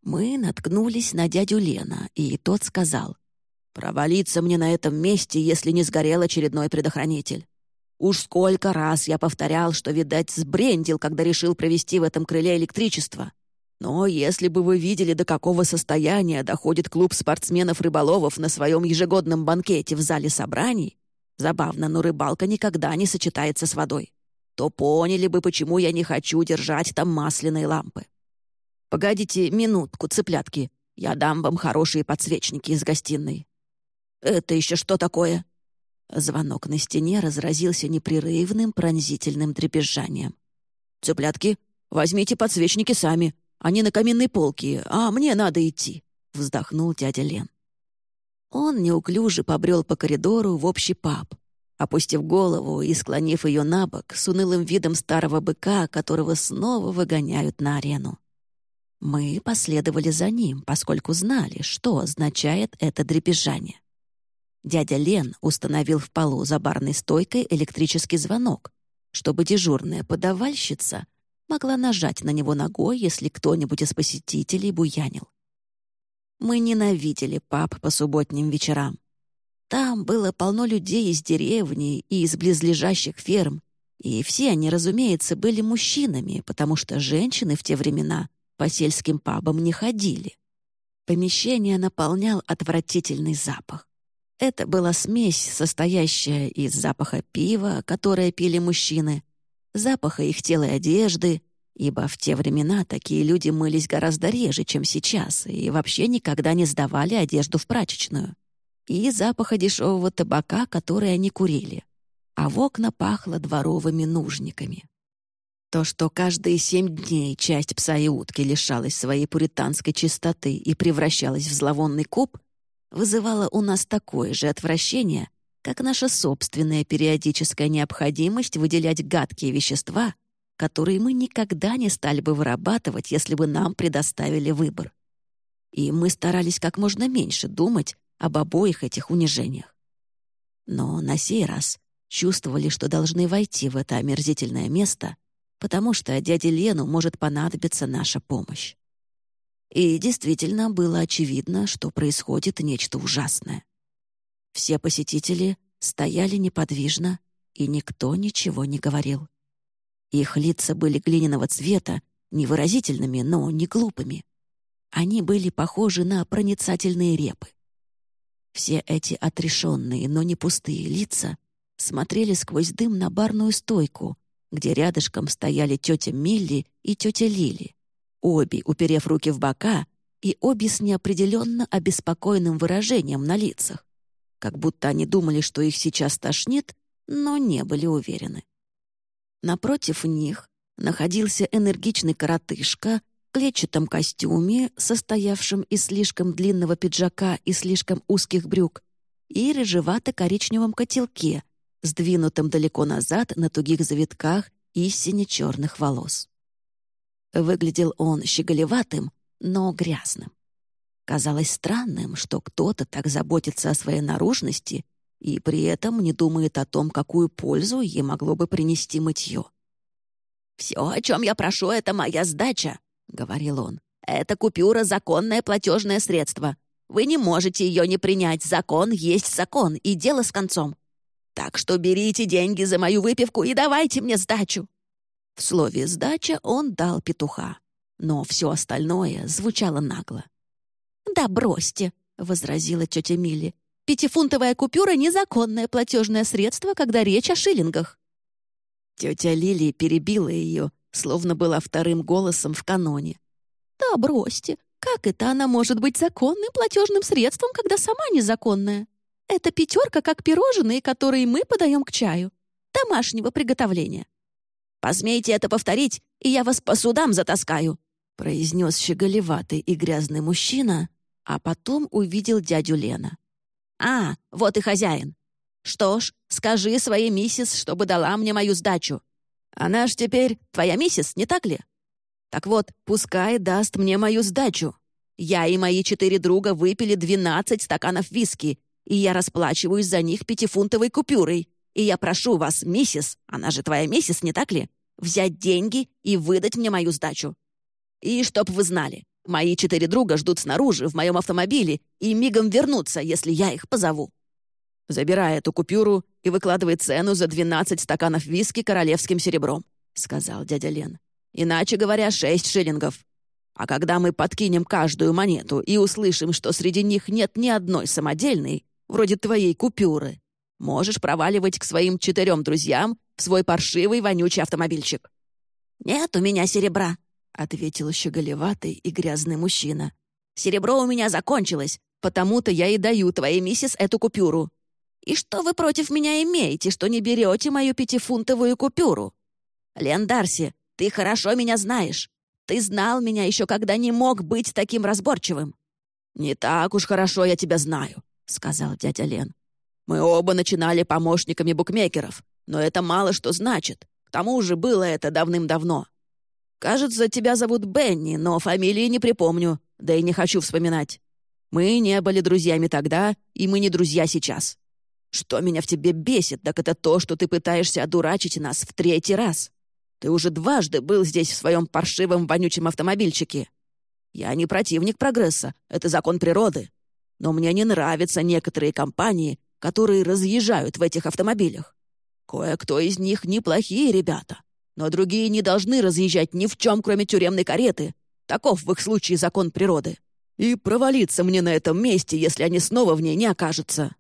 S1: мы наткнулись на дядю Лена, и тот сказал, «Провалиться мне на этом месте, если не сгорел очередной предохранитель. Уж сколько раз я повторял, что, видать, сбрендил, когда решил провести в этом крыле электричество. Но если бы вы видели, до какого состояния доходит клуб спортсменов-рыболовов на своем ежегодном банкете в зале собраний, забавно, но рыбалка никогда не сочетается с водой, то поняли бы, почему я не хочу держать там масляные лампы. Погодите минутку, цыплятки, я дам вам хорошие подсвечники из гостиной. Это еще что такое? Звонок на стене разразился непрерывным пронзительным дребезжанием. «Цыплятки, возьмите подсвечники сами. Они на каминной полке, а мне надо идти», — вздохнул дядя Лен. Он неуклюже побрел по коридору в общий паб, опустив голову и склонив ее на бок с унылым видом старого быка, которого снова выгоняют на арену. Мы последовали за ним, поскольку знали, что означает это дребезжание. Дядя Лен установил в полу за барной стойкой электрический звонок, чтобы дежурная подавальщица могла нажать на него ногой, если кто-нибудь из посетителей буянил. Мы ненавидели паб по субботним вечерам. Там было полно людей из деревни и из близлежащих ферм, и все они, разумеется, были мужчинами, потому что женщины в те времена по сельским пабам не ходили. Помещение наполнял отвратительный запах. Это была смесь, состоящая из запаха пива, которое пили мужчины, запаха их тела и одежды, ибо в те времена такие люди мылись гораздо реже, чем сейчас, и вообще никогда не сдавали одежду в прачечную, и запаха дешевого табака, который они курили. А в окна пахло дворовыми нужниками. То, что каждые семь дней часть пса и утки лишалась своей пуританской чистоты и превращалась в зловонный куб, вызывало у нас такое же отвращение, как наша собственная периодическая необходимость выделять гадкие вещества, которые мы никогда не стали бы вырабатывать, если бы нам предоставили выбор. И мы старались как можно меньше думать об обоих этих унижениях. Но на сей раз чувствовали, что должны войти в это омерзительное место, потому что дяде Лену может понадобиться наша помощь. И действительно было очевидно, что происходит нечто ужасное. Все посетители стояли неподвижно, и никто ничего не говорил. Их лица были глиняного цвета, невыразительными, но не глупыми. Они были похожи на проницательные репы. Все эти отрешенные, но не пустые лица смотрели сквозь дым на барную стойку, где рядышком стояли тетя Милли и тетя Лили, обе, уперев руки в бока, и обе с неопределенно обеспокоенным выражением на лицах, как будто они думали, что их сейчас тошнит, но не были уверены. Напротив них находился энергичный коротышка в клетчатом костюме, состоявшем из слишком длинного пиджака и слишком узких брюк, и рыжевато-коричневом котелке, сдвинутом далеко назад на тугих завитках из сине-черных волос. Выглядел он щеголеватым, но грязным. Казалось странным, что кто-то так заботится о своей наружности и при этом не думает о том, какую пользу ей могло бы принести мытье. «Все, о чем я прошу, это моя сдача», — говорил он. «Это купюра — законное платежное средство. Вы не можете ее не принять. Закон есть закон, и дело с концом. Так что берите деньги за мою выпивку и давайте мне сдачу». В слове «сдача» он дал петуха, но все остальное звучало нагло. «Да бросьте», — возразила тетя Милли. «Пятифунтовая купюра — незаконное платежное средство, когда речь о шиллингах». Тетя Лили перебила ее, словно была вторым голосом в каноне. «Да бросьте, как это она может быть законным платежным средством, когда сама незаконная? Это пятерка, как пирожные, которые мы подаем к чаю. Домашнего приготовления. Посмейте это повторить, и я вас по судам затаскаю», произнес щеголеватый и грязный мужчина, а потом увидел дядю Лена. «А, вот и хозяин. Что ж, скажи своей миссис, чтобы дала мне мою сдачу. Она ж теперь твоя миссис, не так ли? Так вот, пускай даст мне мою сдачу. Я и мои четыре друга выпили двенадцать стаканов виски, и я расплачиваюсь за них пятифунтовой купюрой. И я прошу вас, миссис, она же твоя миссис, не так ли, взять деньги и выдать мне мою сдачу. И чтоб вы знали, мои четыре друга ждут снаружи, в моем автомобиле, и мигом вернутся, если я их позову. Забирай эту купюру и выкладывай цену за 12 стаканов виски королевским серебром», — сказал дядя Лен. «Иначе говоря, шесть шиллингов».
S2: А когда мы подкинем каждую монету и услышим, что среди них нет ни одной самодельной, вроде твоей купюры, можешь проваливать к своим четырем друзьям в свой паршивый вонючий автомобильчик».
S1: «Нет у меня серебра», — ответил щеголеватый и грязный мужчина. «Серебро у меня закончилось, потому-то я и даю твоей миссис эту купюру. И что вы против меня имеете, что не берете мою пятифунтовую купюру? Лен Дарси, ты хорошо меня знаешь. Ты знал меня еще, когда не мог быть таким разборчивым».
S2: «Не так уж хорошо я тебя знаю», — сказал дядя Лен. «Мы оба начинали помощниками букмекеров, но это мало что значит. К тому же было это давным-давно. Кажется, тебя зовут Бенни, но фамилии не припомню, да и не хочу вспоминать. Мы не были друзьями тогда, и мы не друзья сейчас. Что меня в тебе бесит, так это то, что ты пытаешься одурачить нас в третий раз. Ты уже дважды был здесь в своем паршивом вонючем автомобильчике. Я не противник прогресса, это закон природы. Но мне не нравятся некоторые компании, которые разъезжают в этих автомобилях. Кое-кто из них неплохие ребята, но другие не должны разъезжать ни в чем, кроме тюремной кареты. Таков в их случае закон природы. И провалиться мне на этом месте, если они снова в ней не окажутся.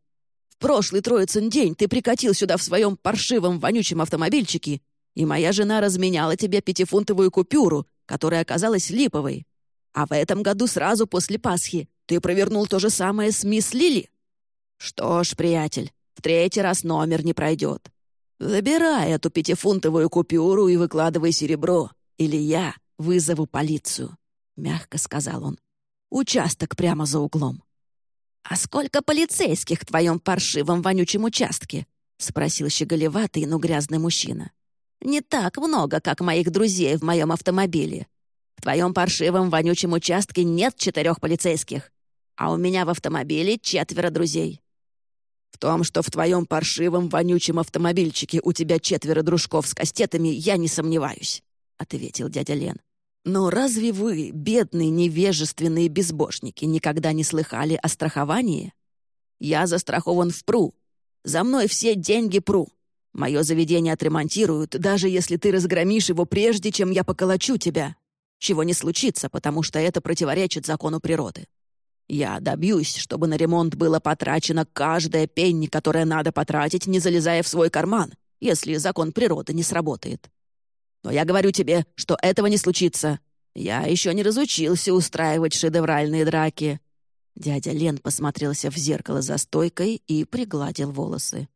S2: В прошлый Троицын день ты прикатил сюда в своем паршивом вонючем автомобильчике и моя жена разменяла тебе пятифунтовую купюру, которая оказалась липовой. А в этом году сразу после Пасхи ты провернул то же самое с мисс Лили. Что ж, приятель, в третий раз номер не пройдет. Забирай эту пятифунтовую купюру и выкладывай серебро, или я вызову полицию», — мягко сказал он. «Участок прямо за углом».
S1: «А сколько полицейских в твоем паршивом вонючем участке?» — спросил щеголеватый, но грязный мужчина. Не так много, как моих друзей в моем автомобиле. В твоем паршивом вонючем участке нет четырех полицейских, а у меня в автомобиле четверо друзей».
S2: «В том, что в твоем паршивом вонючем автомобильчике у тебя четверо дружков с кастетами, я не сомневаюсь», — ответил дядя Лен. «Но разве вы, бедные невежественные безбожники, никогда не слыхали о страховании? Я застрахован в ПРУ. За мной все деньги ПРУ. Мое заведение отремонтируют, даже если ты разгромишь его прежде, чем я поколочу тебя. Чего не случится, потому что это противоречит закону природы. Я добьюсь, чтобы на ремонт было потрачено каждая пенни, которая надо потратить, не залезая в свой карман, если закон природы не сработает. Но я говорю тебе, что этого не случится. Я еще не разучился устраивать шедевральные драки». Дядя Лен посмотрелся в зеркало за стойкой и пригладил волосы.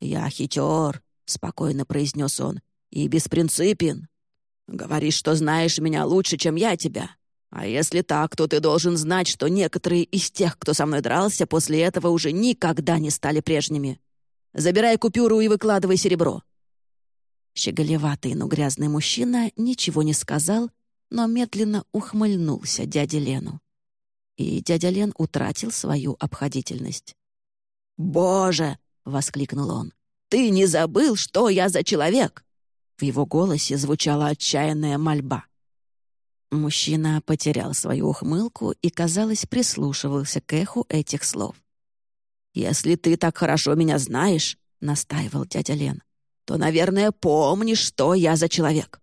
S2: «Я хитер», — спокойно произнес он, — «и беспринципен. Говоришь, что знаешь меня лучше, чем я тебя. А если так, то ты должен знать, что некоторые из тех, кто со мной дрался, после этого уже никогда не стали прежними. Забирай купюру и выкладывай серебро».
S1: Щеголеватый, но грязный мужчина ничего не сказал, но медленно ухмыльнулся дяде Лену. И дядя Лен утратил свою обходительность.
S2: «Боже!» — воскликнул он. «Ты не забыл, что я за человек?» В его голосе звучала отчаянная мольба.
S1: Мужчина потерял свою ухмылку и, казалось, прислушивался к эху этих слов.
S2: «Если ты так хорошо меня знаешь», — настаивал дядя Лен, «то, наверное, помнишь, что я за человек».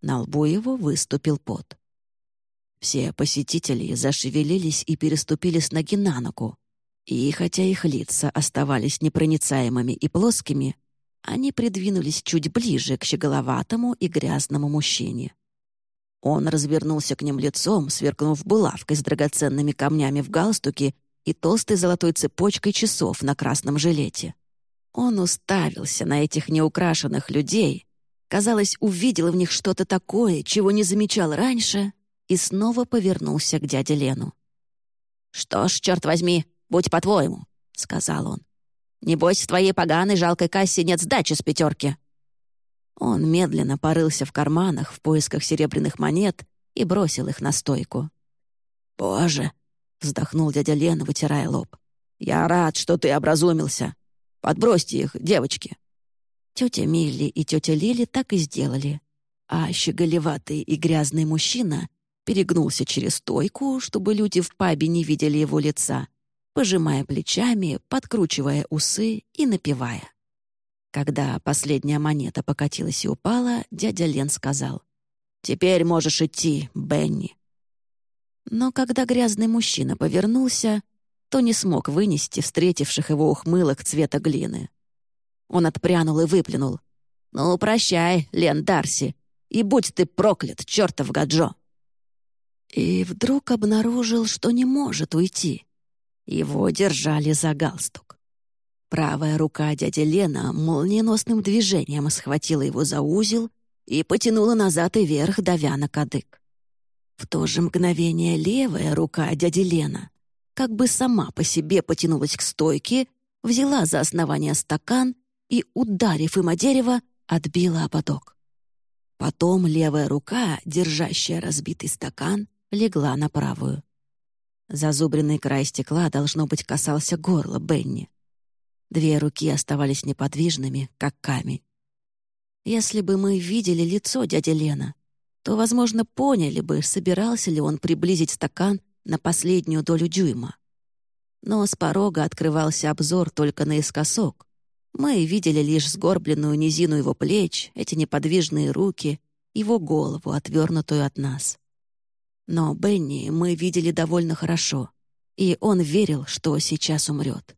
S1: На лбу его выступил пот. Все посетители зашевелились и переступили с ноги на ногу, и хотя их лица оставались непроницаемыми и плоскими, они придвинулись чуть ближе к щеголоватому и грязному мужчине. Он развернулся к ним лицом, сверкнув булавкой с драгоценными камнями в галстуке и толстой золотой цепочкой часов на красном жилете. Он уставился на этих неукрашенных людей, казалось, увидел в них что-то такое, чего не замечал раньше, и снова повернулся к дяде Лену.
S2: «Что ж, черт возьми, будь по-твоему», — сказал он. «Небось, в твоей поганой жалкой кассе нет сдачи с пятерки».
S1: Он медленно порылся в карманах в поисках серебряных монет и бросил их на стойку.
S2: «Боже!» — вздохнул дядя Лена, вытирая лоб. «Я рад, что ты образумился. Подбросьте их, девочки».
S1: Тетя Милли и тетя Лили так и сделали, а щеголеватый и грязный мужчина перегнулся через стойку, чтобы люди в пабе не видели его лица, пожимая плечами, подкручивая усы и напевая. Когда последняя монета покатилась и упала, дядя Лен сказал, «Теперь можешь идти, Бенни. Но когда грязный мужчина повернулся, то не смог вынести встретивших его ухмылок цвета глины. Он отпрянул и выплюнул. «Ну, прощай, Лен Дарси, и будь ты проклят, чертов Гаджо!» И вдруг обнаружил, что не может уйти. Его держали за галстук. Правая рука дяди Лена молниеносным движением схватила его за узел и потянула назад и вверх, давя на кадык. В то же мгновение левая рука дяди Лена как бы сама по себе потянулась к стойке, взяла за основание стакан и, ударив им о дерево, отбила ободок. Потом левая рука, держащая разбитый стакан, легла на правую. Зазубренный край стекла, должно быть, касался горла Бенни. Две руки оставались неподвижными, как камень. Если бы мы видели лицо дяди Лена, то, возможно, поняли бы, собирался ли он приблизить стакан на последнюю долю дюйма. Но с порога открывался обзор только наискосок. Мы видели лишь сгорбленную низину его плеч, эти неподвижные руки, его голову, отвернутую от нас. Но Бенни мы видели довольно хорошо, и он верил, что сейчас умрет.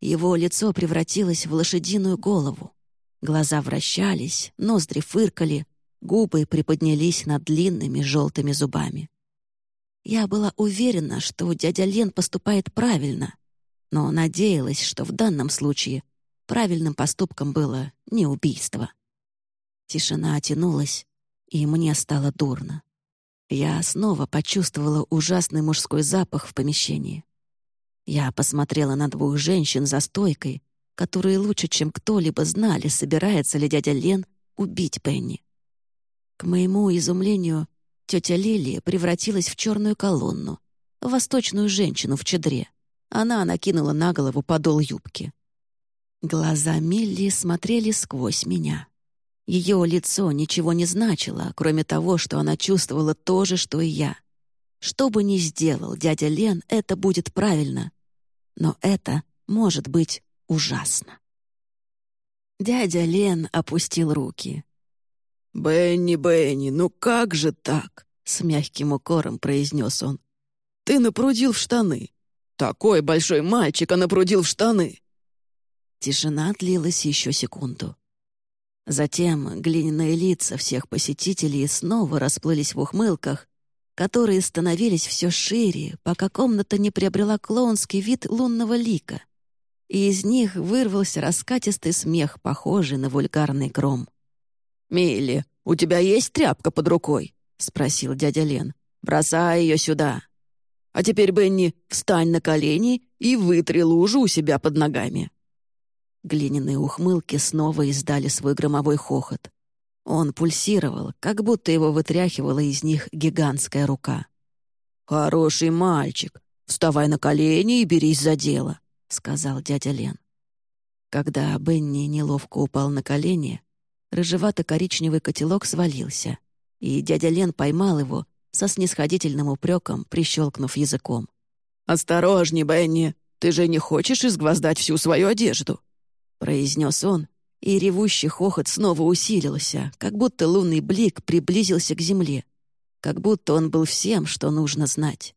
S1: Его лицо превратилось в лошадиную голову. Глаза вращались, ноздри фыркали, губы приподнялись над длинными желтыми зубами. Я была уверена, что дядя Лен поступает правильно, но надеялась, что в данном случае правильным поступком было не убийство. Тишина отянулась, и мне стало дурно. Я снова почувствовала ужасный мужской запах в помещении. Я посмотрела на двух женщин за стойкой, которые лучше, чем кто-либо знали, собирается ли дядя Лен убить Пенни. К моему изумлению, Тетя Лилия превратилась в черную колонну, восточную женщину в чедре. Она накинула на голову подол юбки. Глаза Милли смотрели сквозь меня. Ее лицо ничего не значило, кроме того, что она чувствовала то же, что и я. Что бы ни сделал дядя Лен, это будет правильно. Но это может быть ужасно. Дядя Лен опустил руки.
S3: «Бенни, Бенни, ну как же так?» — с мягким укором произнес он. «Ты напрудил в штаны. Такой большой мальчик, а напрудил в штаны».
S1: Тишина длилась еще секунду. Затем глиняные лица всех посетителей снова расплылись в ухмылках, которые становились все шире, пока комната не приобрела клоунский вид лунного лика. И из них вырвался раскатистый смех, похожий на вульгарный гром.
S3: «Милли, у тебя есть тряпка под рукой?» — спросил дядя Лен. «Бросай ее сюда. А теперь, Бенни, встань на колени и вытри лужу у себя под ногами».
S1: Глиняные ухмылки снова издали свой громовой хохот. Он пульсировал, как будто его вытряхивала из них гигантская рука.
S3: «Хороший мальчик. Вставай на колени и берись за дело», — сказал дядя Лен.
S1: Когда Бенни неловко упал на колени, рыжевато-коричневый котелок свалился, и дядя Лен поймал его со снисходительным упреком, прищелкнув языком.
S3: «Осторожней, Бенни, ты же не хочешь изгвоздать всю свою одежду?»
S1: произнес он, и ревущий хохот снова усилился, как будто лунный блик приблизился к земле, как будто он был всем, что нужно знать.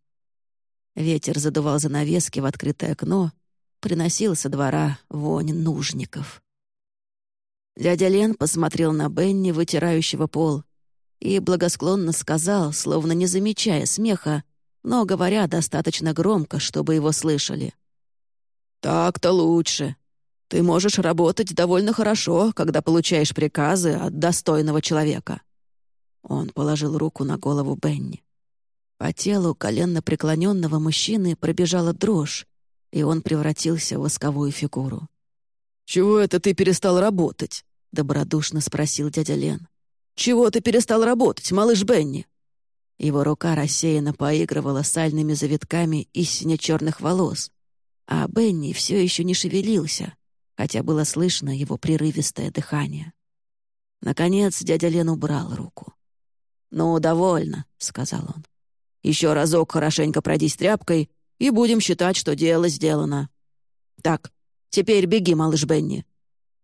S1: Ветер задувал занавески в открытое окно, приносил со двора вонь нужников. Дядя Лен посмотрел на Бенни, вытирающего пол, и благосклонно сказал, словно не замечая смеха, но говоря достаточно громко, чтобы его слышали.
S3: «Так-то лучше. Ты можешь работать довольно хорошо, когда получаешь приказы от достойного человека».
S1: Он положил руку на голову Бенни. По телу коленно преклоненного мужчины пробежала дрожь, и он превратился в восковую фигуру.
S3: «Чего это ты перестал работать?»
S1: — добродушно спросил дядя Лен.
S3: «Чего ты перестал работать, малыш Бенни?»
S1: Его рука рассеянно поигрывала сальными завитками из сине-черных волос, а Бенни все еще не шевелился, хотя было слышно его прерывистое дыхание. Наконец дядя Лен убрал руку.
S3: «Ну, довольно», — сказал он. «Еще разок хорошенько пройдись тряпкой, и будем считать, что дело сделано. Так, теперь беги, малыш Бенни.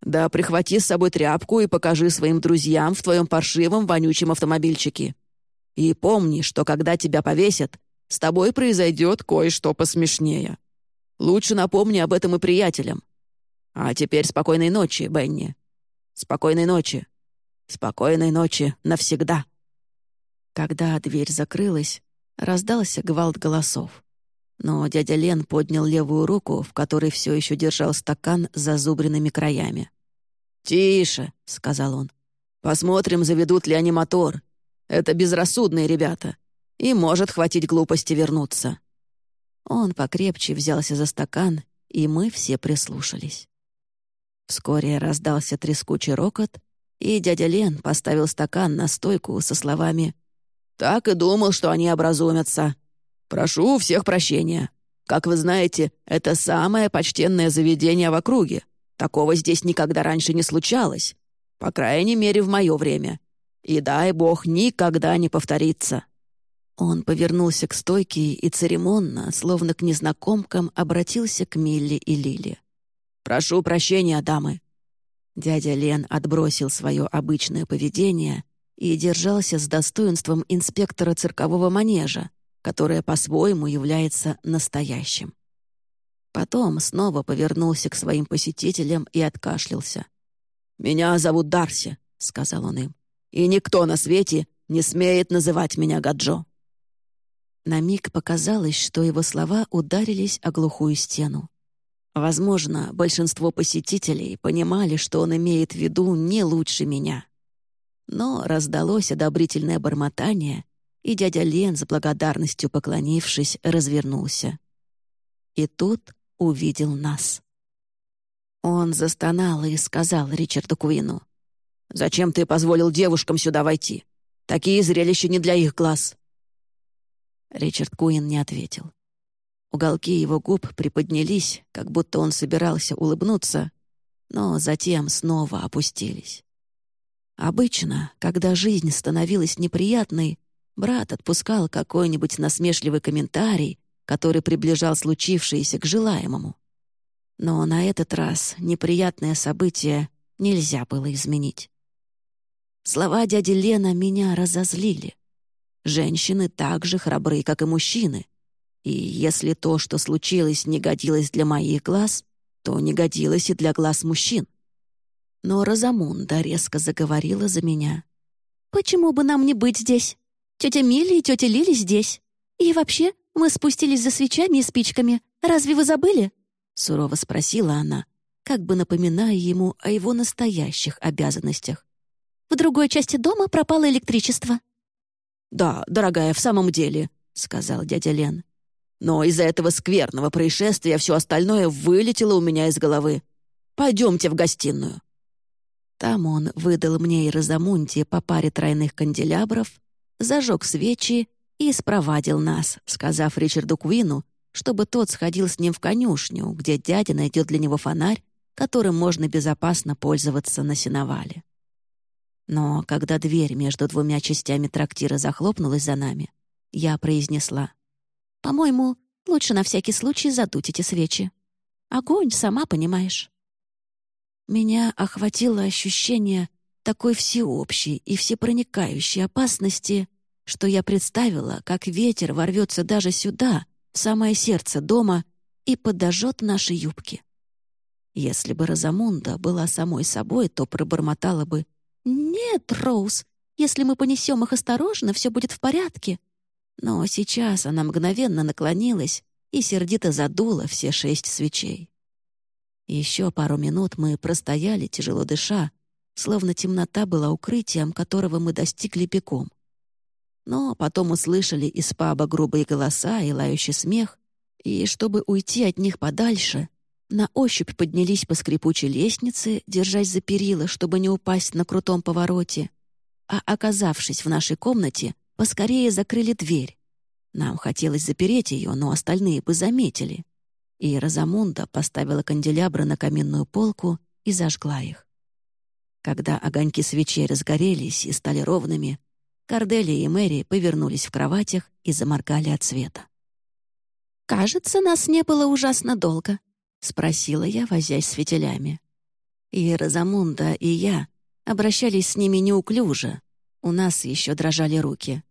S3: Да прихвати с собой тряпку и покажи своим друзьям в твоем паршивом вонючем автомобильчике. И помни, что когда тебя повесят, с тобой произойдет кое-что посмешнее. Лучше напомни об этом и приятелям. А теперь спокойной ночи, Бенни. Спокойной ночи. Спокойной ночи навсегда».
S1: Когда дверь закрылась, раздался гвалт голосов. Но дядя Лен поднял левую руку, в которой все еще держал стакан с зазубренными краями.
S3: «Тише», — сказал он. «Посмотрим, заведут ли они мотор. Это безрассудные ребята. И может хватить глупости вернуться».
S1: Он покрепче взялся за стакан, и мы все прислушались. Вскоре раздался трескучий рокот, и дядя Лен поставил стакан на стойку со словами «Так и думал, что они образумятся. Прошу всех прощения. Как вы знаете, это самое почтенное заведение в округе. Такого здесь никогда раньше не случалось. По крайней мере, в мое время. И дай бог никогда не повторится». Он повернулся к стойке и церемонно, словно к незнакомкам, обратился к Милли и Лили. «Прошу прощения, дамы». Дядя Лен отбросил свое обычное поведение и держался с достоинством инспектора циркового манежа, которое по-своему является настоящим. Потом снова повернулся к своим посетителям и откашлялся. «Меня зовут Дарси», — сказал он им, «и никто на свете не смеет называть меня Гаджо». На миг показалось, что его слова ударились о глухую стену. Возможно, большинство посетителей понимали, что он имеет в виду не лучше меня. Но раздалось одобрительное бормотание, и дядя Лен, с благодарностью поклонившись, развернулся. И тут увидел нас. Он застонал и сказал Ричарду Куину. «Зачем ты позволил девушкам сюда войти? Такие зрелища не для их глаз». Ричард Куин не ответил. Уголки его губ приподнялись, как будто он собирался улыбнуться, но затем снова опустились. Обычно, когда жизнь становилась неприятной, брат отпускал какой-нибудь насмешливый комментарий, который приближал случившееся к желаемому. Но на этот раз неприятное событие нельзя было изменить. Слова дяди Лена меня разозлили. Женщины так же храбры, как и мужчины. И если то, что случилось, не годилось для моих глаз, то не годилось и для глаз мужчин. Но Розамунда резко заговорила за меня.
S2: «Почему бы нам не быть здесь? Тетя Милли и тетя Лили здесь. И вообще, мы спустились за свечами и спичками. Разве вы забыли?»
S1: Сурово спросила она, как бы напоминая ему о его настоящих обязанностях.
S2: «В другой части дома пропало электричество.
S3: «Да, дорогая, в самом деле», — сказал дядя Лен. «Но из-за этого скверного происшествия все остальное вылетело у меня из головы. Пойдемте в гостиную».
S1: Там он выдал мне и Розамунде по паре тройных канделябров, зажег свечи и спровадил нас, сказав Ричарду Куину, чтобы тот сходил с ним в конюшню, где дядя найдет для него фонарь, которым можно безопасно пользоваться на сеновале. Но когда дверь между двумя частями трактира захлопнулась за нами, я произнесла.
S2: «По-моему, лучше на всякий случай задуть эти свечи. Огонь, сама понимаешь».
S1: Меня охватило ощущение такой всеобщей и всепроникающей опасности, что я представила, как ветер ворвется даже сюда, в самое сердце дома, и подожжет наши юбки. Если бы Розамунда была самой собой, то пробормотала бы
S2: «Нет, Роуз, если мы понесем их осторожно, все будет в порядке».
S1: Но сейчас она мгновенно наклонилась и сердито задула все шесть свечей. Еще пару минут мы простояли, тяжело дыша, словно темнота была укрытием, которого мы достигли бегом. Но потом услышали из паба грубые голоса и лающий смех, и, чтобы уйти от них подальше, на ощупь поднялись по скрипучей лестнице, держась за перила, чтобы не упасть на крутом повороте, а, оказавшись в нашей комнате, поскорее закрыли дверь. Нам хотелось запереть ее, но остальные бы заметили. И Розамунда поставила канделябры на каминную полку и зажгла их. Когда огоньки свечей разгорелись и стали ровными, Корделия и Мэри повернулись в кроватях и заморгали от света.
S2: «Кажется, нас не было ужасно долго», —
S1: спросила я, возясь с фитилями. И Розамунда, и я обращались с ними неуклюже. У нас еще дрожали руки.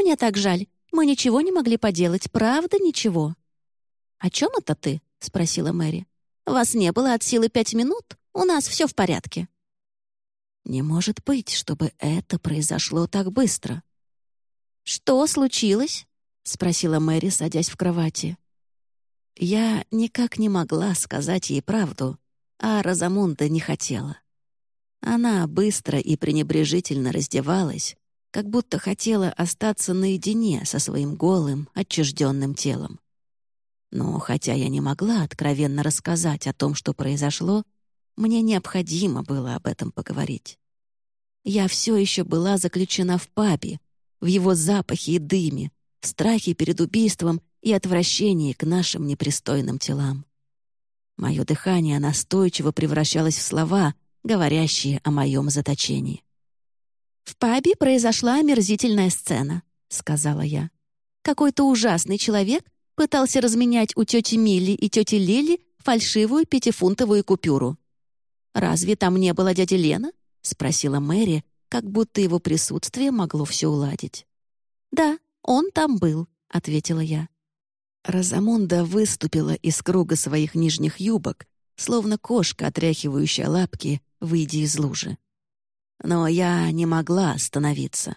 S2: «Мне так жаль. Мы ничего не могли поделать, правда ничего». «О чем это ты?» — спросила Мэри. «Вас не было от силы пять минут? У нас все в порядке».
S1: «Не может быть, чтобы это произошло так быстро».
S2: «Что случилось?»
S1: — спросила Мэри, садясь в кровати. Я никак не могла сказать ей правду, а Розамунда не хотела. Она быстро и пренебрежительно раздевалась, как будто хотела остаться наедине со своим голым, отчужденным телом. Но хотя я не могла откровенно рассказать о том, что произошло, мне необходимо было об этом поговорить. Я все еще была заключена в пабе, в его запахе и дыме, в страхе перед убийством и отвращении к нашим непристойным телам. Мое дыхание настойчиво превращалось в слова, говорящие о моем заточении.
S2: «В пабе произошла омерзительная сцена», — сказала я. «Какой-то ужасный человек пытался разменять у тети Милли и тети Лили фальшивую пятифунтовую купюру. «Разве там не было дяди Лена?» — спросила Мэри, как будто его присутствие могло все уладить. «Да, он там был», — ответила я.
S1: Розамунда выступила из круга своих нижних юбок, словно кошка, отряхивающая лапки, выйдя из лужи. Но я не могла остановиться.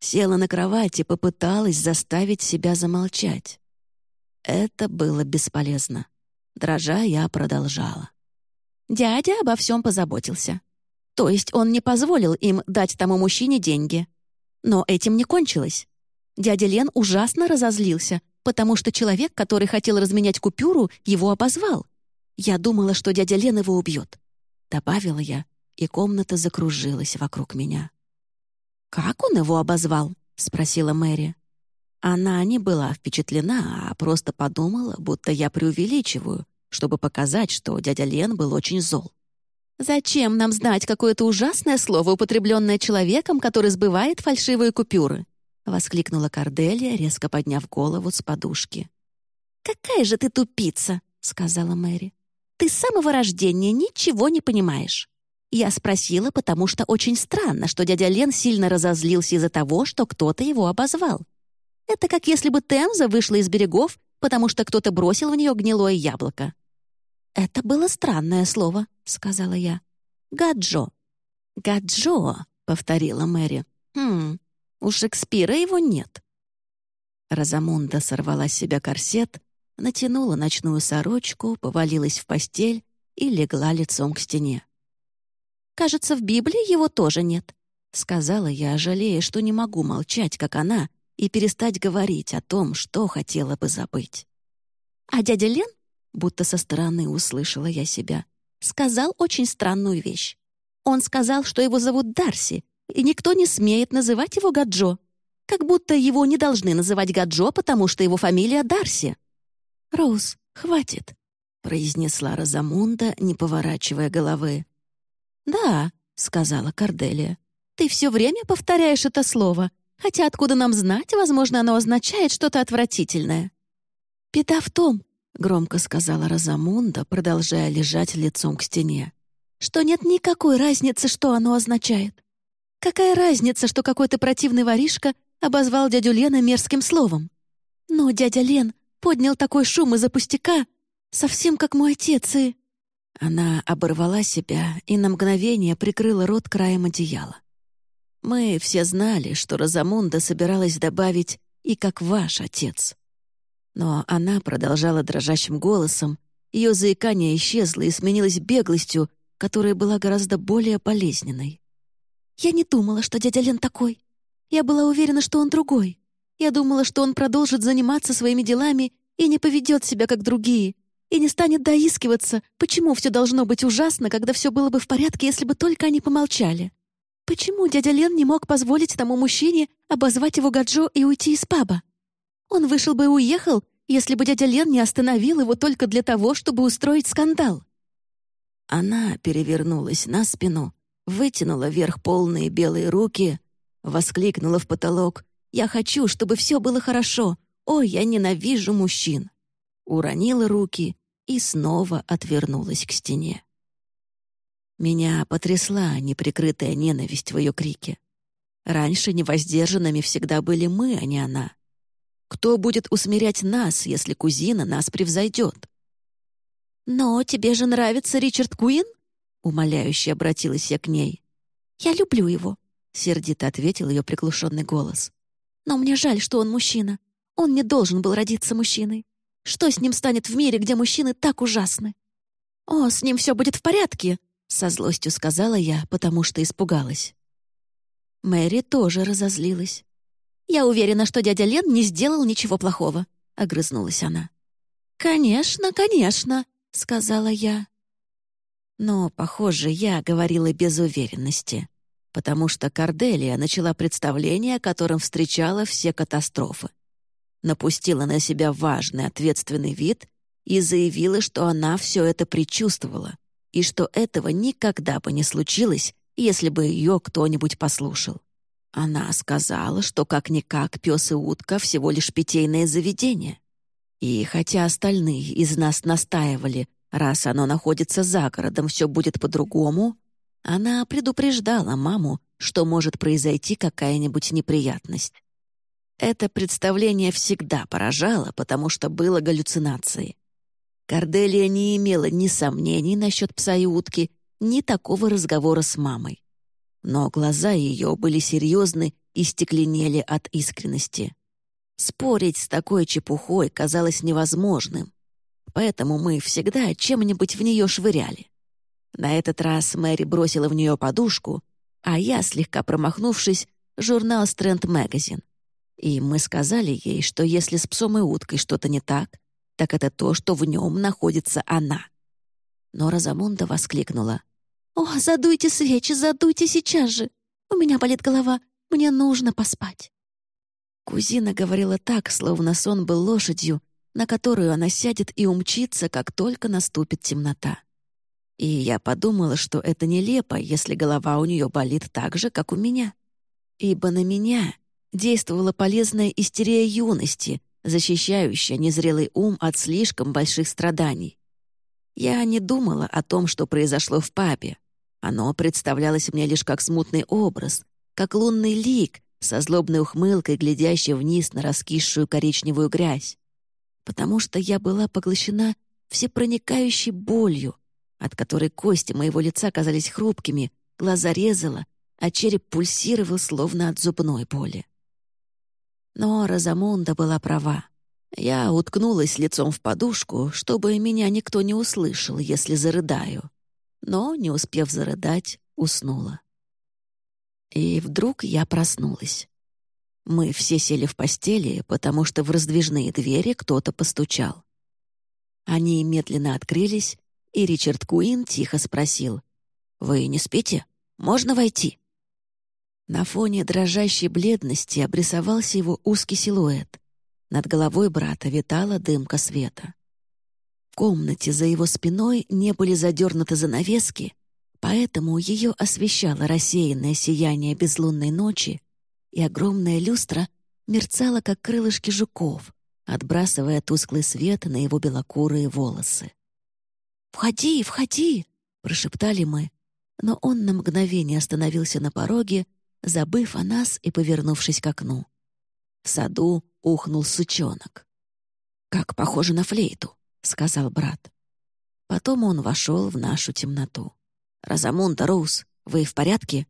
S1: Села на кровати, попыталась заставить себя замолчать. Это было бесполезно. Дрожа, я продолжала.
S2: Дядя обо всем позаботился. То есть он не позволил им дать тому мужчине деньги. Но этим не кончилось. Дядя Лен ужасно разозлился, потому что человек, который хотел разменять купюру, его обозвал. Я думала, что дядя Лен его убьет. Добавила я, и комната закружилась вокруг меня. «Как он его обозвал?» — спросила Мэри. Она не была впечатлена, а просто подумала, будто я преувеличиваю, чтобы показать, что дядя Лен был очень зол. «Зачем нам знать какое-то ужасное слово, употребленное человеком, который сбывает фальшивые купюры?» — воскликнула Корделия, резко подняв голову с подушки. «Какая же ты тупица!» — сказала Мэри. «Ты с самого рождения ничего не понимаешь. Я спросила, потому что очень странно, что дядя Лен сильно разозлился из-за того, что кто-то его обозвал. Это как если бы Темза вышла из берегов, потому что кто-то бросил в нее гнилое яблоко. «Это было странное слово», — сказала я. «Гаджо». «Гаджо», — повторила Мэри. «Хм, у Шекспира его нет». Розамунда сорвала с себя корсет, натянула ночную сорочку, повалилась в постель и легла лицом к стене. «Кажется, в Библии его тоже нет», — сказала я, жалея, что не могу молчать, как она, и перестать говорить о том, что хотела бы забыть. А дядя Лен, будто со стороны услышала я себя, сказал очень странную вещь. Он сказал, что его зовут Дарси, и никто не смеет называть его Гаджо. Как будто его не должны называть Гаджо, потому что его фамилия Дарси. «Роуз, хватит», — произнесла Розамунда, не поворачивая головы. «Да», — сказала Корделия, — «ты все время повторяешь это слово, Хотя откуда нам знать, возможно, оно означает что-то отвратительное. «Беда в том», — громко сказала Розамунда, продолжая лежать лицом к стене, «что нет никакой разницы, что оно означает. Какая разница, что какой-то противный воришка обозвал дядю Лена мерзким словом? Но дядя Лен поднял такой шум из-за пустяка, совсем как мой отец и...» Она оборвала себя и на мгновение прикрыла рот краем одеяла. Мы все знали, что Розамунда собиралась добавить «и как ваш отец». Но она продолжала дрожащим голосом, ее заикание исчезло и сменилось беглостью, которая была гораздо более болезненной. «Я не думала, что дядя Лен такой. Я была уверена, что он другой. Я думала, что он продолжит заниматься своими делами и не поведет себя, как другие, и не станет доискиваться, почему все должно быть ужасно, когда все было бы в порядке, если бы только они помолчали. Почему дядя Лен не мог позволить тому мужчине обозвать его Гаджо и уйти из паба? Он вышел бы и уехал, если бы дядя Лен не остановил его только для того, чтобы устроить скандал. Она перевернулась на спину, вытянула вверх полные белые руки, воскликнула в потолок «Я хочу, чтобы все было хорошо! Ой, я ненавижу мужчин!» Уронила руки и снова отвернулась к стене. Меня потрясла неприкрытая ненависть в ее крике. Раньше невоздержанными всегда были мы, а не она.
S3: Кто будет усмирять нас, если кузина нас превзойдет?
S2: «Но тебе же нравится Ричард Куин?» Умоляюще обратилась я к ней. «Я люблю его», — сердито ответил ее приглушенный голос. «Но мне жаль, что он мужчина. Он не должен был родиться мужчиной. Что с ним станет в мире, где мужчины так ужасны?» «О, с ним все будет в порядке», — со злостью сказала я, потому что испугалась. Мэри тоже разозлилась. «Я уверена, что дядя Лен не сделал ничего плохого», — огрызнулась она. «Конечно, конечно», — сказала я. Но, похоже, я говорила без уверенности, потому что Корделия начала представление, которым встречала все катастрофы. Напустила на себя важный, ответственный вид и заявила, что она все это предчувствовала и что этого никогда бы не случилось, если бы ее кто-нибудь послушал. Она сказала, что как-никак пес и утка всего лишь питейное заведение. И хотя остальные из нас настаивали, раз оно находится за городом, все будет по-другому, она предупреждала маму, что может произойти какая-нибудь неприятность. Это представление всегда поражало, потому что было галлюцинацией. Корделия не имела ни сомнений насчет пса и утки, ни такого разговора с мамой. Но глаза ее были серьезны и стекленели от искренности. Спорить с такой чепухой казалось невозможным, поэтому мы всегда чем-нибудь в нее швыряли. На этот раз Мэри бросила в нее подушку, а я, слегка промахнувшись, журнал «Стрэнд Магазин». И мы сказали ей, что если с псом и уткой что-то не так, так это то, что в нем находится она. Но Розамунда воскликнула. «О, задуйте свечи, задуйте сейчас же! У меня болит голова, мне нужно поспать!» Кузина говорила так, словно сон был лошадью, на которую она сядет и умчится, как только наступит темнота. И я подумала, что это нелепо, если голова у нее болит так же, как у меня. Ибо на меня действовала полезная истерия юности, защищающая незрелый ум от слишком больших страданий. Я не думала о том, что произошло в папе, оно представлялось мне лишь как смутный образ, как лунный лик со злобной ухмылкой, глядящий вниз на раскисшую коричневую грязь. Потому что я была поглощена всепроникающей болью, от которой кости моего лица казались хрупкими, глаза резало, а череп пульсировал, словно от зубной боли. Но Розамунда была права. Я уткнулась лицом в подушку, чтобы меня никто не услышал, если зарыдаю но, не успев зарыдать, уснула. И вдруг я проснулась. Мы все сели в постели, потому что в раздвижные двери кто-то постучал. Они медленно открылись, и Ричард Куин тихо спросил. «Вы не спите? Можно войти?» На фоне дрожащей бледности обрисовался его узкий силуэт. Над головой брата витала дымка света. В комнате за его спиной не были задернуты занавески, поэтому ее освещало рассеянное сияние безлунной ночи, и огромная люстра мерцала, как крылышки жуков, отбрасывая тусклый свет на его белокурые волосы. «Входи, входи!» — прошептали мы, но он на мгновение остановился на пороге, забыв о нас и повернувшись к окну. В саду ухнул сучонок. Как похоже на флейту. — сказал брат. Потом он вошел в нашу темноту. «Розамунда, Роуз, вы в порядке?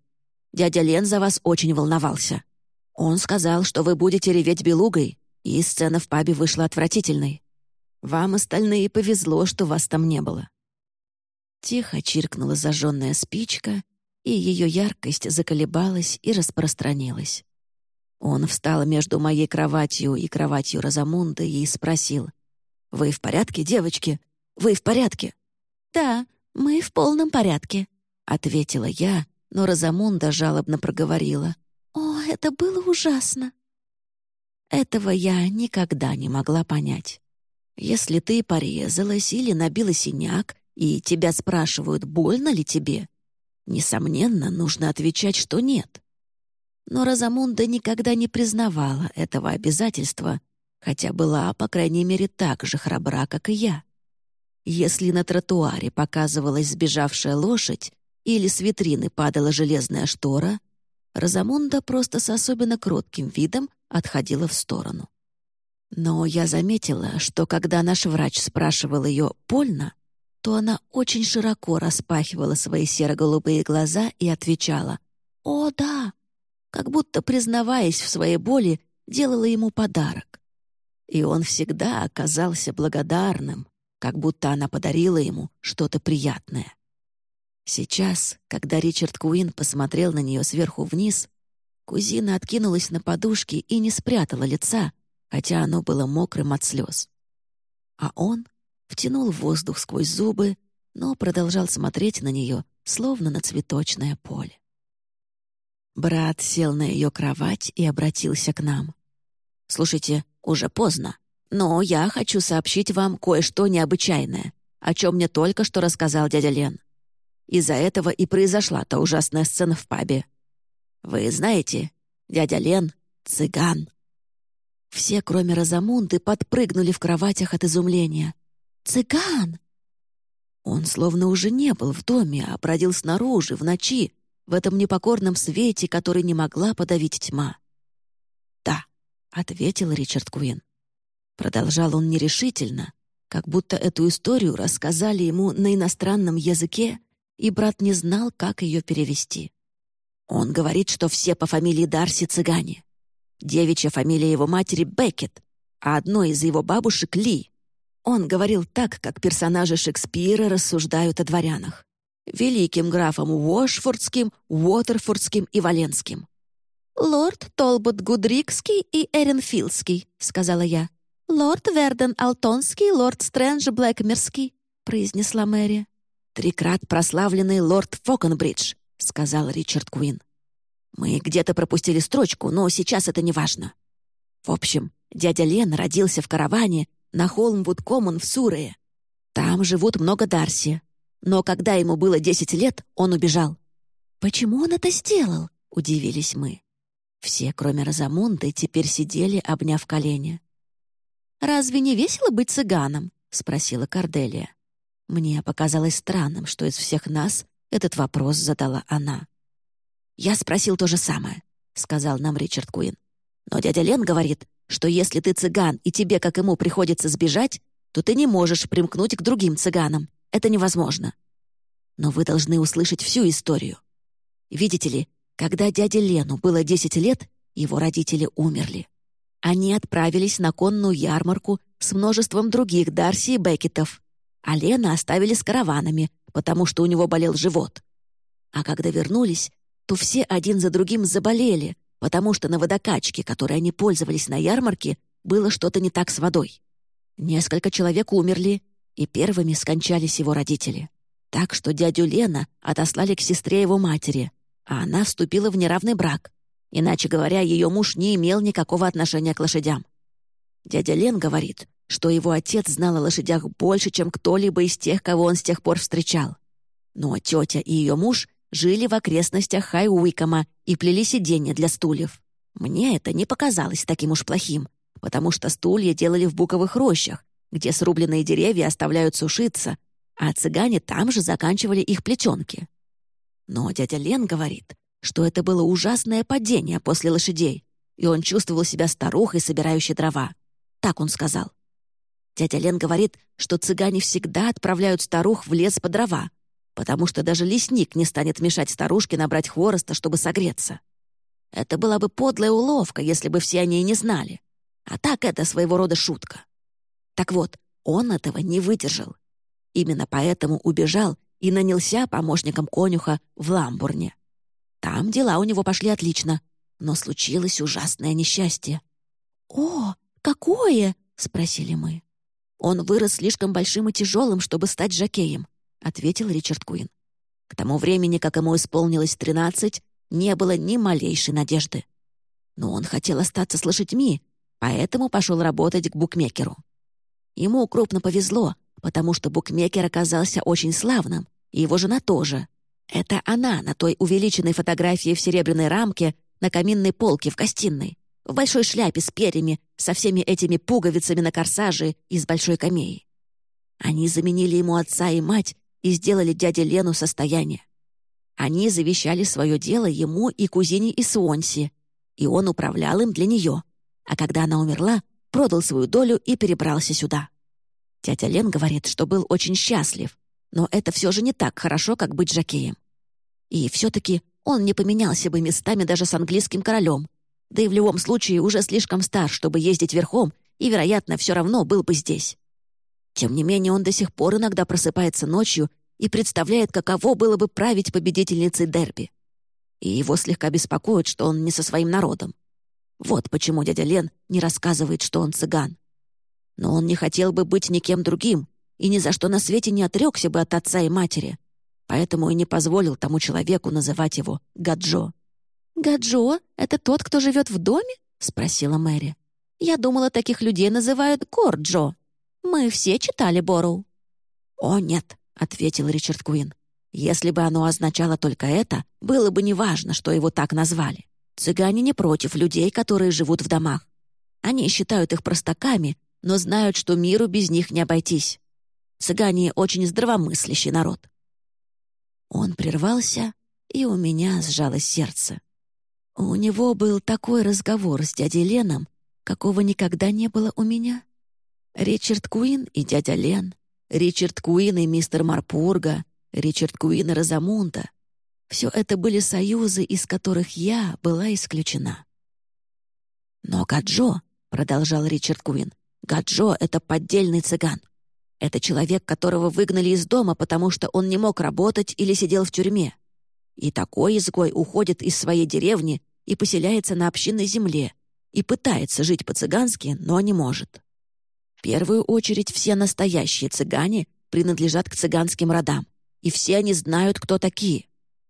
S2: Дядя Лен за вас очень волновался. Он сказал, что вы будете реветь белугой, и сцена в пабе вышла отвратительной. Вам остальные повезло, что вас там не было». Тихо чиркнула зажженная спичка, и ее яркость заколебалась и распространилась. Он встал между моей кроватью и кроватью Розамунды и спросил — «Вы в порядке, девочки? Вы в порядке?» «Да, мы в полном порядке», — ответила я, но Розамунда жалобно проговорила. «О, это было ужасно!» Этого я никогда не могла понять. Если ты порезалась или набила синяк, и тебя спрашивают, больно ли тебе, несомненно, нужно отвечать, что нет. Но Розамунда никогда не признавала этого обязательства хотя была, по крайней мере, так же храбра, как и я. Если на тротуаре показывалась сбежавшая лошадь или с витрины падала железная штора, Розамунда просто с особенно кротким видом отходила в сторону.
S1: Но я заметила, что когда наш врач спрашивал ее «больно?», то она очень широко распахивала свои серо-голубые глаза и отвечала «О, да!», как будто, признаваясь в своей боли, делала ему подарок. И он всегда оказался благодарным, как будто она подарила ему что-то приятное. Сейчас, когда Ричард Куин посмотрел на нее сверху вниз, кузина откинулась на подушки и не спрятала лица, хотя оно было мокрым от слез. А он втянул воздух сквозь зубы, но продолжал смотреть на нее, словно на цветочное поле. Брат сел на ее кровать и обратился к нам. «Слушайте, уже поздно, но я хочу сообщить вам кое-что необычайное, о чем мне только что рассказал дядя Лен. Из-за этого и произошла та ужасная сцена в пабе. Вы знаете, дядя Лен — цыган». Все, кроме Розамунды, подпрыгнули в кроватях от изумления. «Цыган!» Он словно уже не был в доме, а бродил снаружи, в ночи, в этом непокорном свете, который не могла подавить тьма. «Да», — ответил Ричард Куин. Продолжал он нерешительно, как будто эту историю рассказали ему на иностранном языке, и брат не знал, как ее перевести. Он говорит, что все по фамилии Дарси цыгане. Девичья фамилия его матери Беккет, а одной из его бабушек — Ли. Он говорил так, как персонажи Шекспира рассуждают о дворянах. Великим графом Уошфордским, Уотерфордским и Валенским. «Лорд Толбот Гудрикский и Эренфилдский», — сказала я. «Лорд Верден Алтонский, лорд Стрэндж Блэкмерский», — произнесла Мэри. «Трикрат прославленный лорд Фокенбридж», — сказал Ричард Куин. «Мы где-то пропустили строчку, но сейчас это не важно. В общем, дядя Лен родился в караване на Холмвуд-Коммон в Сурее. Там живут много Дарси. Но когда ему было десять лет, он убежал. «Почему он это сделал?» — удивились мы. Все, кроме Розамунды, теперь сидели, обняв колени. «Разве не весело быть цыганом?» — спросила Корделия. Мне показалось странным, что из всех нас этот вопрос задала она. «Я спросил то же самое», — сказал нам Ричард Куин. «Но дядя Лен говорит, что если ты цыган и тебе, как ему, приходится сбежать, то ты не можешь примкнуть к другим цыганам. Это невозможно. Но вы должны услышать всю историю. Видите ли, когда дяде Лену было 10 лет, его родители умерли. Они отправились на конную ярмарку с множеством других Дарси и Беккетов, а Лена оставили с караванами, потому что у него болел живот. А когда вернулись, то все один за другим заболели, потому что на водокачке, которой они пользовались на ярмарке, было что-то не так с водой. Несколько человек умерли, и первыми скончались его родители. Так что дядю Лена отослали к сестре его матери, а она вступила в неравный брак. Иначе говоря, ее муж не имел никакого отношения к лошадям. Дядя Лен говорит, что его отец знал о лошадях больше, чем кто-либо из тех, кого он с тех пор встречал. Но тетя и ее муж жили в окрестностях Хай-Уикома и плели сиденья для стульев. Мне это не показалось таким уж плохим, потому что стулья делали в буковых рощах, где срубленные деревья оставляют сушиться, а цыгане там же заканчивали их плетенки. Но дядя Лен говорит, что это было ужасное падение после лошадей, и он чувствовал себя старухой, собирающей дрова. Так он сказал. Дядя Лен говорит, что цыгане всегда отправляют старух в лес по дрова, потому что даже лесник не станет мешать старушке набрать хвороста, чтобы согреться. Это была бы подлая уловка, если бы все о ней не знали. А так это своего рода шутка. Так вот, он этого не выдержал. Именно поэтому убежал и нанялся помощником конюха в Ламбурне. Там дела у него пошли отлично, но случилось ужасное несчастье. «О, какое?» — спросили мы. Он вырос слишком большим и тяжелым, чтобы стать жакеем ответил Ричард Куин. К тому времени, как ему исполнилось тринадцать, не было ни малейшей надежды. Но он хотел остаться с лошадьми, поэтому пошел работать к букмекеру. Ему крупно повезло, потому что букмекер оказался очень славным, и его жена тоже. Это она на той увеличенной фотографии в серебряной рамке на каминной полке в гостиной, в большой шляпе с перьями, со всеми этими пуговицами на корсаже и с большой камеей. Они заменили ему отца и мать и сделали дяде Лену состояние. Они завещали свое дело ему и кузине из Суонси, и он управлял им для нее. А когда она умерла, продал свою долю и перебрался сюда. Тятя Лен говорит, что был очень счастлив, но это все же не так хорошо, как быть жакеем. И все-таки он не поменялся бы местами даже с английским королем, да и в любом случае уже слишком стар, чтобы ездить верхом, и, вероятно, все равно был бы здесь. Тем не менее, он до сих пор иногда просыпается ночью и представляет, каково было бы править победительницей дерби. И его слегка беспокоит, что он не со своим народом. Вот почему дядя Лен не рассказывает, что он цыган. Но он не хотел бы быть никем другим и ни за что на свете не отрекся бы от отца и матери, поэтому и не позволил тому человеку называть его Гаджо.
S2: «Гаджо — это тот, кто живет в доме?» — спросила Мэри. «Я думала, таких людей называют Горджо. Мы все читали Бору».
S1: «О, нет», — ответил Ричард Куин. «Если бы оно означало только это, было бы неважно, что его так назвали. Цыгане не против людей, которые живут в домах. Они считают их простаками, но знают, что миру без них не обойтись. Цыгане — очень здравомыслящий народ». Он прервался, и у меня сжалось сердце. У него был такой разговор с дядей Леном, какого никогда не было у меня. Ричард Куин и дядя Лен, Ричард Куин и мистер Марпурга, Ричард Куин и Розамунда. Все это были союзы, из которых я была исключена. «Но Гаджо», — продолжал Ричард Куин, — «Гаджо — это поддельный цыган. Это человек, которого выгнали из дома, потому что он не мог работать или сидел в тюрьме. И такой изгой уходит из своей деревни и поселяется на общинной земле и пытается жить по-цыгански, но не может. Первую очередь все настоящие цыгане принадлежат к цыганским родам, и все они знают, кто такие.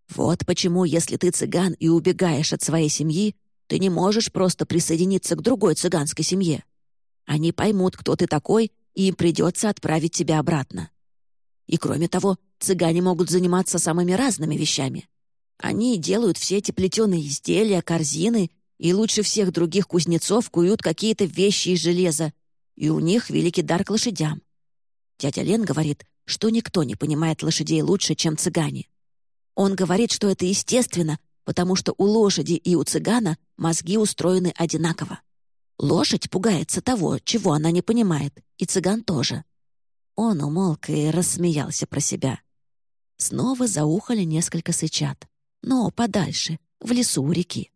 S1: Вот почему, если ты цыган и убегаешь от своей семьи, ты не можешь просто присоединиться к другой цыганской семье. Они поймут, кто ты такой, и им придется отправить тебя обратно. И кроме того, цыгане могут заниматься самыми разными вещами. Они делают все эти плетеные изделия, корзины, и лучше всех других кузнецов куют какие-то вещи из железа, и у них великий дар к лошадям. Дядя Лен говорит, что никто не понимает лошадей лучше, чем цыгане. Он говорит, что это естественно, потому что у лошади и у цыгана мозги устроены одинаково. Лошадь пугается того, чего она не понимает, и цыган тоже. Он умолк и рассмеялся про себя. Снова заухали несколько сычат но подальше, в лесу у реки.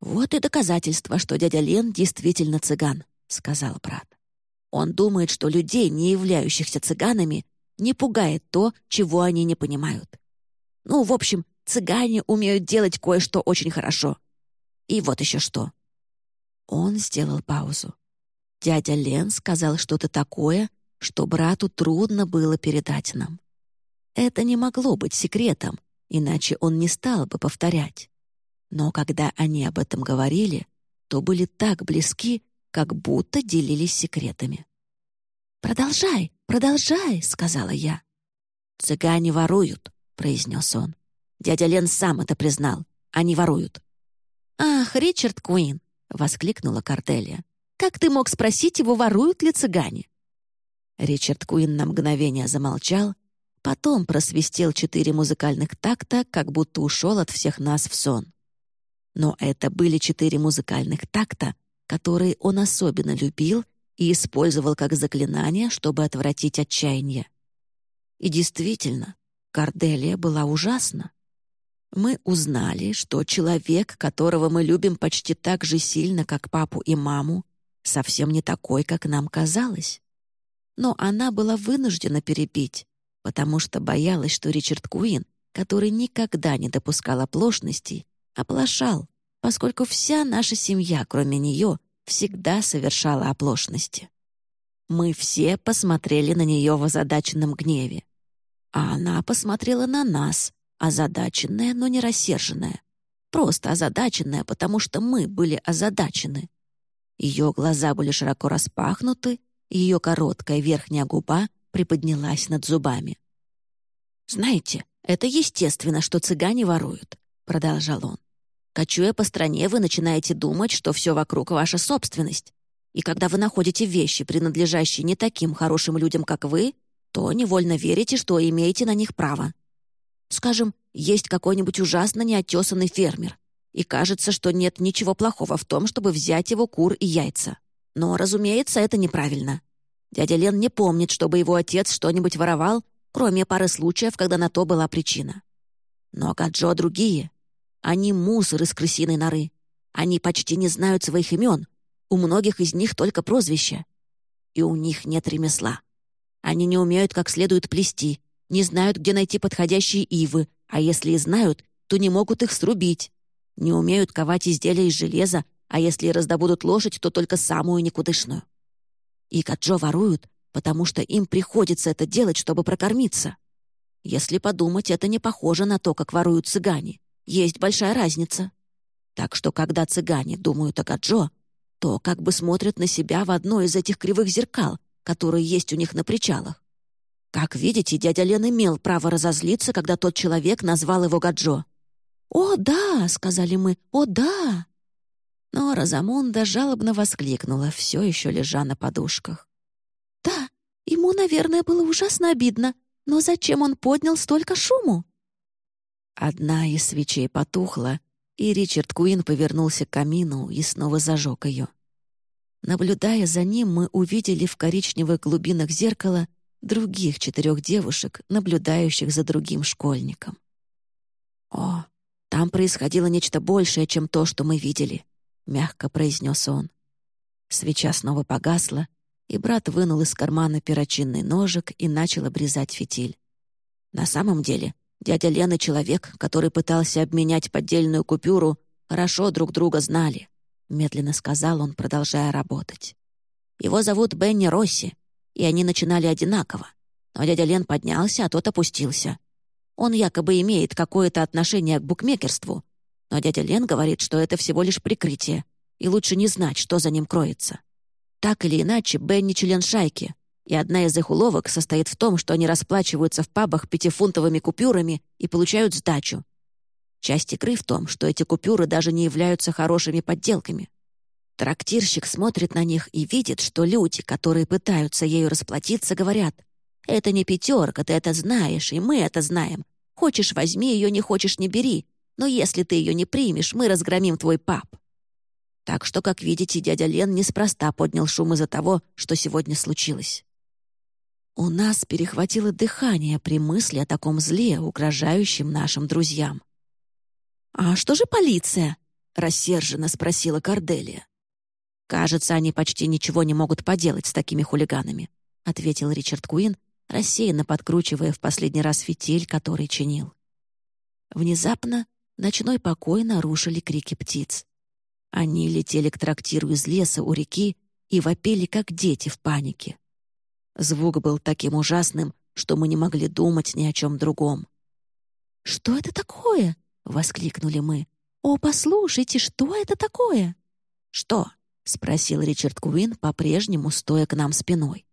S1: «Вот и доказательство, что дядя Лен действительно цыган», — сказал брат. «Он думает, что людей, не являющихся цыганами, не пугает то, чего они не понимают. Ну, в общем, цыгане умеют делать кое-что очень хорошо. И вот еще что». Он сделал паузу. Дядя Лен сказал что-то такое, что брату трудно было передать нам. Это не могло быть секретом, иначе он не стал бы повторять. Но когда они об этом говорили, то были так близки, как будто делились секретами. «Продолжай, продолжай», — сказала я. «Цыгане воруют», — произнес он. Дядя Лен сам это признал. Они воруют.
S2: «Ах, Ричард Куин!» — воскликнула Карделия. «Как ты мог спросить его, воруют ли цыгане?»
S1: Ричард Куин на мгновение замолчал, Потом просвистел четыре музыкальных такта, как будто ушел от всех нас в сон. Но это были четыре музыкальных такта, которые он особенно любил и использовал как заклинание, чтобы отвратить отчаяние. И действительно, Корделия была ужасна. Мы узнали, что человек, которого мы любим почти так же сильно, как папу и маму, совсем не такой, как нам казалось. Но она была вынуждена перебить, потому что боялась, что Ричард Куин, который никогда не допускал оплошностей, оплошал, поскольку вся наша семья, кроме нее, всегда совершала оплошности. Мы все посмотрели на нее в озадаченном гневе. А она посмотрела на нас, озадаченная, но не рассерженная. Просто озадаченная, потому что мы были озадачены. Ее глаза были широко распахнуты, ее короткая верхняя губа приподнялась над зубами. «Знаете, это естественно, что цыгане воруют», — продолжал он. «Кочуя по стране, вы начинаете думать, что все вокруг ваша собственность. И когда вы находите вещи, принадлежащие не таким хорошим людям, как вы, то невольно верите, что имеете на них право. Скажем, есть какой-нибудь ужасно неотесанный фермер, и кажется, что нет ничего плохого в том, чтобы взять его кур и яйца.
S3: Но, разумеется, это неправильно. Дядя Лен не помнит, чтобы его отец что-нибудь воровал, кроме пары случаев, когда на то была причина. Но Гаджо другие. Они мусор из крысиной норы. Они почти не знают своих имен. У многих из них только прозвища. И у них нет ремесла. Они не умеют как следует плести, не знают, где найти подходящие ивы, а если и знают, то не могут их срубить. Не умеют ковать изделия из железа, а если и раздобудут лошадь, то только самую никудышную. И Каджо воруют, потому что им приходится это делать, чтобы прокормиться. Если подумать, это не похоже на то, как воруют цыгане. Есть большая разница. Так что, когда цыгане думают о Каджо, то как бы смотрят на себя в одно из этих кривых зеркал, которые есть у них на причалах. Как видите, дядя Лен имел право разозлиться, когда тот человек назвал его Гаджо. «О, да!» — сказали мы. «О, да!» Но Розамунда жалобно воскликнула, все еще лежа на подушках. «Да, ему, наверное, было ужасно обидно, но зачем он поднял столько шуму?» Одна из свечей потухла, и Ричард Куин повернулся к камину и снова зажег ее. Наблюдая за ним, мы увидели в коричневых глубинах зеркала других четырех девушек, наблюдающих за другим школьником. О, там происходило нечто большее, чем то, что мы видели мягко произнес он. Свеча снова погасла, и брат вынул из кармана перочинный ножик и начал обрезать фитиль. На самом деле, дядя Лен и человек, который пытался обменять поддельную купюру, хорошо друг друга знали, медленно сказал он, продолжая работать. Его зовут Бенни Росси, и они начинали одинаково. Но дядя Лен поднялся, а тот опустился. Он якобы имеет какое-то отношение к букмекерству, но дядя Лен говорит, что это всего лишь прикрытие, и лучше не знать, что за ним кроется. Так или иначе, Бенни член шайки, и одна из их уловок состоит в том, что они расплачиваются в пабах пятифунтовыми купюрами и получают сдачу. Часть игры в том, что эти купюры даже не являются хорошими подделками. Трактирщик смотрит на них и видит, что люди, которые пытаются ею расплатиться, говорят, «Это не пятерка, ты это знаешь, и мы это знаем. Хочешь — возьми ее, не хочешь — не бери но если ты ее не примешь, мы разгромим твой пап». Так что, как видите, дядя Лен неспроста поднял шум из-за того, что сегодня случилось. У нас перехватило дыхание при мысли о таком зле, угрожающем нашим друзьям. «А что же полиция?» — рассерженно спросила Корделия. «Кажется, они почти ничего не могут поделать с такими хулиганами», — ответил Ричард Куин, рассеянно подкручивая в последний раз фитиль, который чинил. Внезапно Ночной покой нарушили крики птиц. Они летели к трактиру из леса у реки и вопили, как дети в панике. Звук был таким ужасным, что мы не могли думать ни о чем другом. «Что это такое?» — воскликнули мы. «О, послушайте, что это такое?» «Что?» — спросил Ричард Куин, по-прежнему стоя к нам спиной.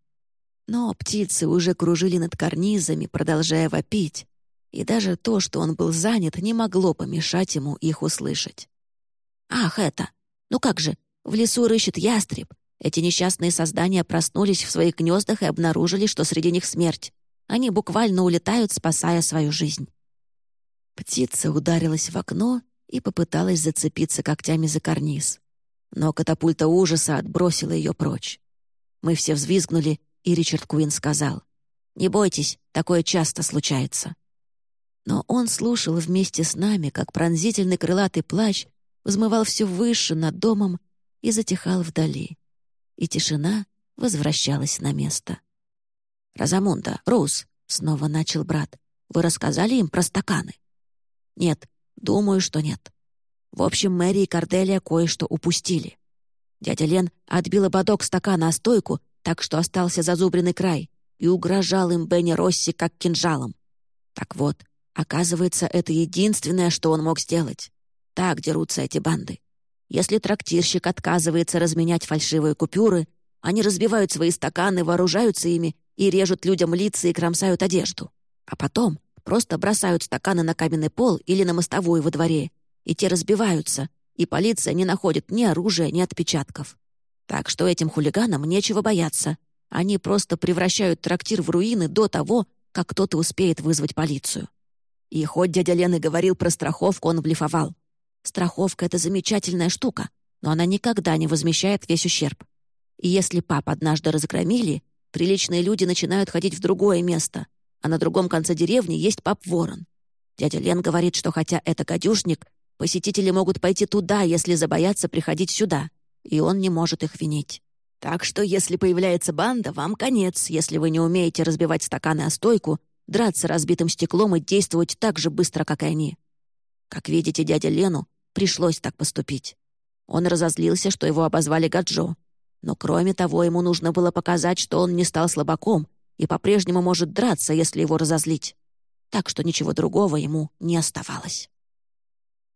S3: Но птицы уже кружили над карнизами, продолжая вопить, и даже то, что он был занят, не могло помешать ему их услышать. «Ах, это! Ну как же, в лесу рыщет ястреб. Эти несчастные создания проснулись в своих гнездах и обнаружили, что среди них смерть. Они буквально улетают, спасая свою жизнь». Птица ударилась в окно и попыталась зацепиться когтями за карниз. Но катапульта ужаса отбросила ее прочь. Мы все взвизгнули, и Ричард Куин сказал, «Не бойтесь, такое часто случается». Но он слушал вместе с нами, как пронзительный крылатый плач взмывал все выше над домом и затихал вдали. И тишина возвращалась на место. «Розамунда, Роуз», — снова начал брат, — «вы рассказали им про стаканы?» «Нет, думаю, что нет. В общем, Мэри и Корделия кое-что упустили. Дядя Лен отбил ободок стакана о стойку, так что остался зазубренный край, и угрожал им Бенни Росси как кинжалом. Так вот, Оказывается, это единственное, что он мог сделать. Так дерутся эти банды. Если трактирщик отказывается разменять фальшивые купюры, они разбивают свои стаканы, вооружаются ими и режут людям лица и кромсают одежду. А потом просто бросают стаканы на каменный пол или на мостовую во дворе, и те разбиваются, и полиция не находит ни оружия, ни отпечатков. Так что этим хулиганам нечего бояться. Они просто превращают трактир в руины до того, как кто-то успеет вызвать полицию. И хоть дядя Лены говорил про страховку, он блефовал. Страховка — это замечательная штука, но она никогда не возмещает весь ущерб. И если пап однажды разгромили, приличные люди начинают ходить в другое место, а на другом конце деревни есть пап-ворон. Дядя Лен говорит, что хотя это гадюшник, посетители могут пойти туда, если забоятся приходить сюда, и он не может их винить. Так что, если появляется банда, вам конец, если вы не умеете разбивать стаканы о стойку, драться разбитым стеклом и действовать так же быстро, как и они. Как видите, дядя Лену пришлось так поступить. Он разозлился, что его обозвали Гаджо. Но кроме того, ему нужно было показать, что он не стал слабаком и по-прежнему может драться, если его разозлить. Так что ничего другого ему не оставалось.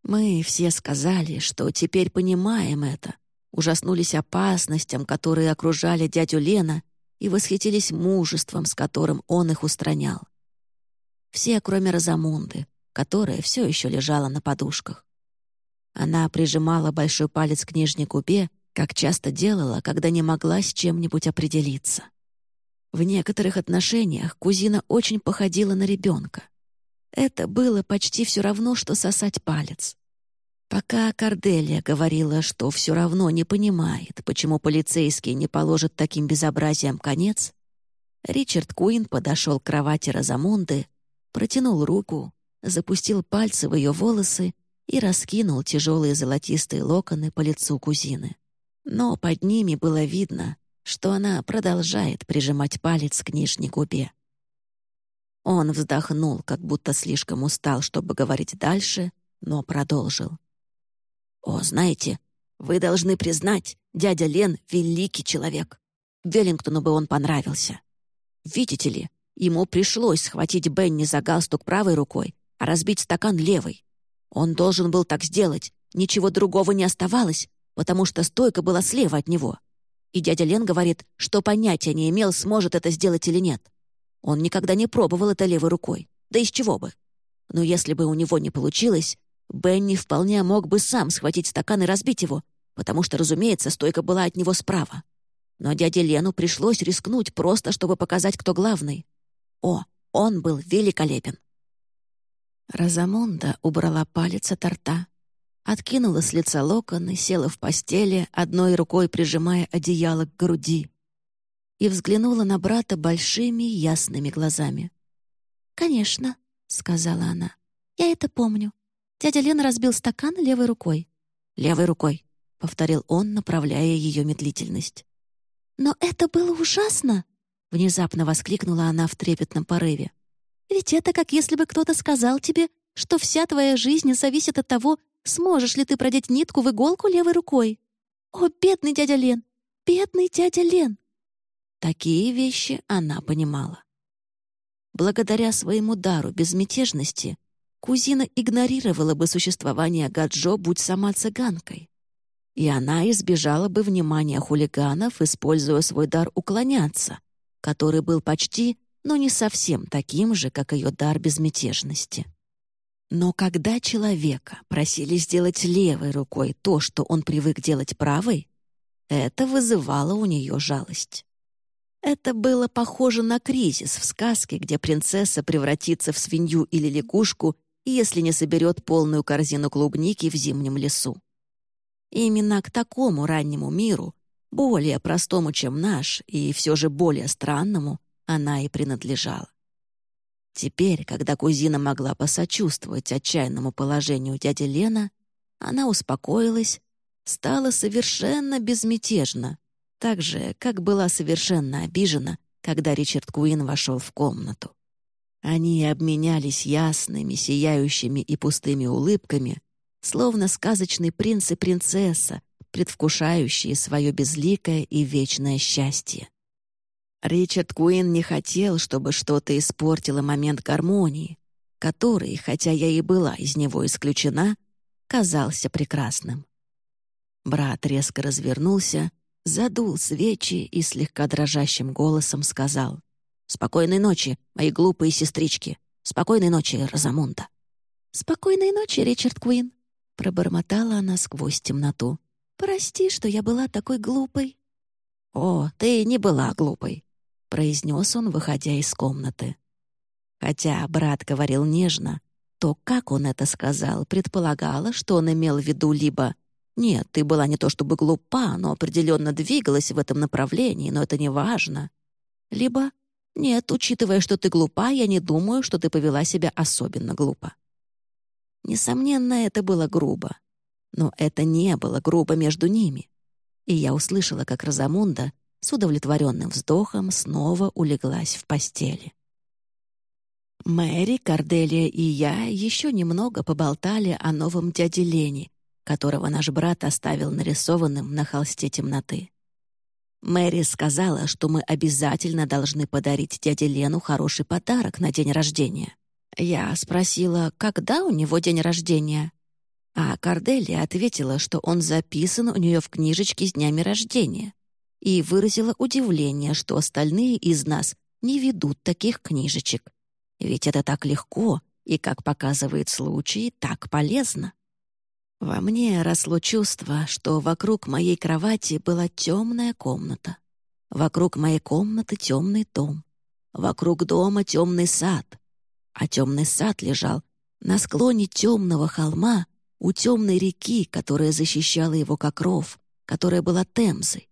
S3: Мы все сказали, что теперь понимаем это, ужаснулись опасностям, которые окружали дядю Лена, и восхитились мужеством, с которым он их устранял. Все, кроме Розамунды, которая все еще лежала на подушках. Она прижимала большой палец к нижней губе, как часто делала, когда не могла с чем-нибудь определиться. В некоторых отношениях кузина очень походила на ребенка. Это было почти все равно, что сосать палец. Пока Корделия говорила, что все равно не понимает, почему полицейские не положат таким безобразием конец, Ричард Куин подошел к кровати Розамунды, протянул руку, запустил пальцы в ее волосы и раскинул тяжелые золотистые локоны по лицу кузины. Но под ними было видно, что она продолжает прижимать палец к нижней губе. Он вздохнул, как будто слишком устал, чтобы говорить дальше, но продолжил. «О, знаете, вы должны признать, дядя Лен — великий человек. Веллингтону бы он понравился. Видите ли, ему пришлось схватить Бенни за галстук правой рукой, а разбить стакан левой. Он должен был так сделать, ничего другого не оставалось, потому что стойка была слева от него. И дядя Лен говорит, что понятия не имел, сможет это сделать или нет. Он никогда не пробовал это левой рукой. Да из чего бы? Но если бы у него не получилось, Бенни вполне мог бы сам схватить стакан и разбить его, потому что, разумеется, стойка была от него справа. Но дяде Лену пришлось рискнуть просто, чтобы показать, кто главный. О, он был великолепен. Розамонда убрала палец от рта, откинула с лица локон и села в постели, одной рукой прижимая одеяло к груди, и взглянула на брата большими ясными глазами. «Конечно», — сказала она, — «я это помню. Дядя Лен разбил стакан левой рукой». «Левой рукой», — повторил он, направляя ее медлительность. «Но это было ужасно!» — внезапно воскликнула она в трепетном порыве. «Ведь это как если бы кто-то сказал тебе, что вся твоя жизнь зависит от того, сможешь ли ты продеть нитку в иголку левой рукой. О, бедный дядя Лен! Бедный дядя Лен!» Такие вещи она понимала. Благодаря своему дару безмятежности кузина игнорировала бы существование Гаджо, будь сама цыганкой. И она избежала бы внимания хулиганов, используя свой дар уклоняться, который был почти, но не совсем таким же, как ее дар безмятежности. Но когда человека просили сделать левой рукой то, что он привык делать правой, это вызывало у нее жалость. Это было похоже на кризис в сказке, где принцесса превратится в свинью или лягушку если не соберет полную корзину клубники в зимнем лесу. Именно к такому раннему миру, более простому, чем наш, и все же более странному, она и принадлежала. Теперь, когда кузина могла посочувствовать отчаянному положению дяди Лена, она успокоилась, стала совершенно безмятежна, так же, как была совершенно обижена, когда Ричард Куин вошел в комнату. Они обменялись ясными, сияющими и пустыми улыбками, словно сказочный принц и принцесса, предвкушающие свое безликое и вечное счастье. Ричард Куин не хотел, чтобы что-то испортило момент гармонии, который, хотя я и была из него исключена, казался прекрасным. Брат резко развернулся, задул свечи и слегка дрожащим голосом сказал Спокойной ночи, мои глупые сестрички. Спокойной ночи, Розамунда». «Спокойной ночи, Ричард Куин», — пробормотала она сквозь темноту. «Прости, что я была такой глупой». «О, ты не была глупой», — произнес он, выходя из комнаты. Хотя брат говорил нежно, то, как он это сказал, предполагало, что он имел в виду либо
S1: Нет, ты была не то чтобы глупа, но определенно двигалась в этом направлении, но это не важно. Либо нет, учитывая, что ты глупа, я не думаю, что ты повела себя особенно глупо. Несомненно, это было грубо. Но это не было грубо между ними. И я услышала, как Розамунда с удовлетворенным вздохом снова улеглась в постели. Мэри, Корделия и я еще немного поболтали о новом дяде Лене, которого наш брат оставил нарисованным на холсте темноты. Мэри сказала, что мы обязательно должны подарить дяде Лену хороший подарок на день рождения. Я спросила, когда у него день рождения. А Корделия ответила, что он записан у нее в книжечке с днями рождения и выразила удивление, что остальные из нас не ведут таких книжечек. Ведь это так легко и, как показывает случай, так полезно. Во мне росло чувство, что вокруг моей кровати была темная комната. Вокруг моей комнаты темный дом. Вокруг дома темный сад. А темный сад лежал на склоне темного холма у темной реки, которая защищала его как ров, которая была Темзой.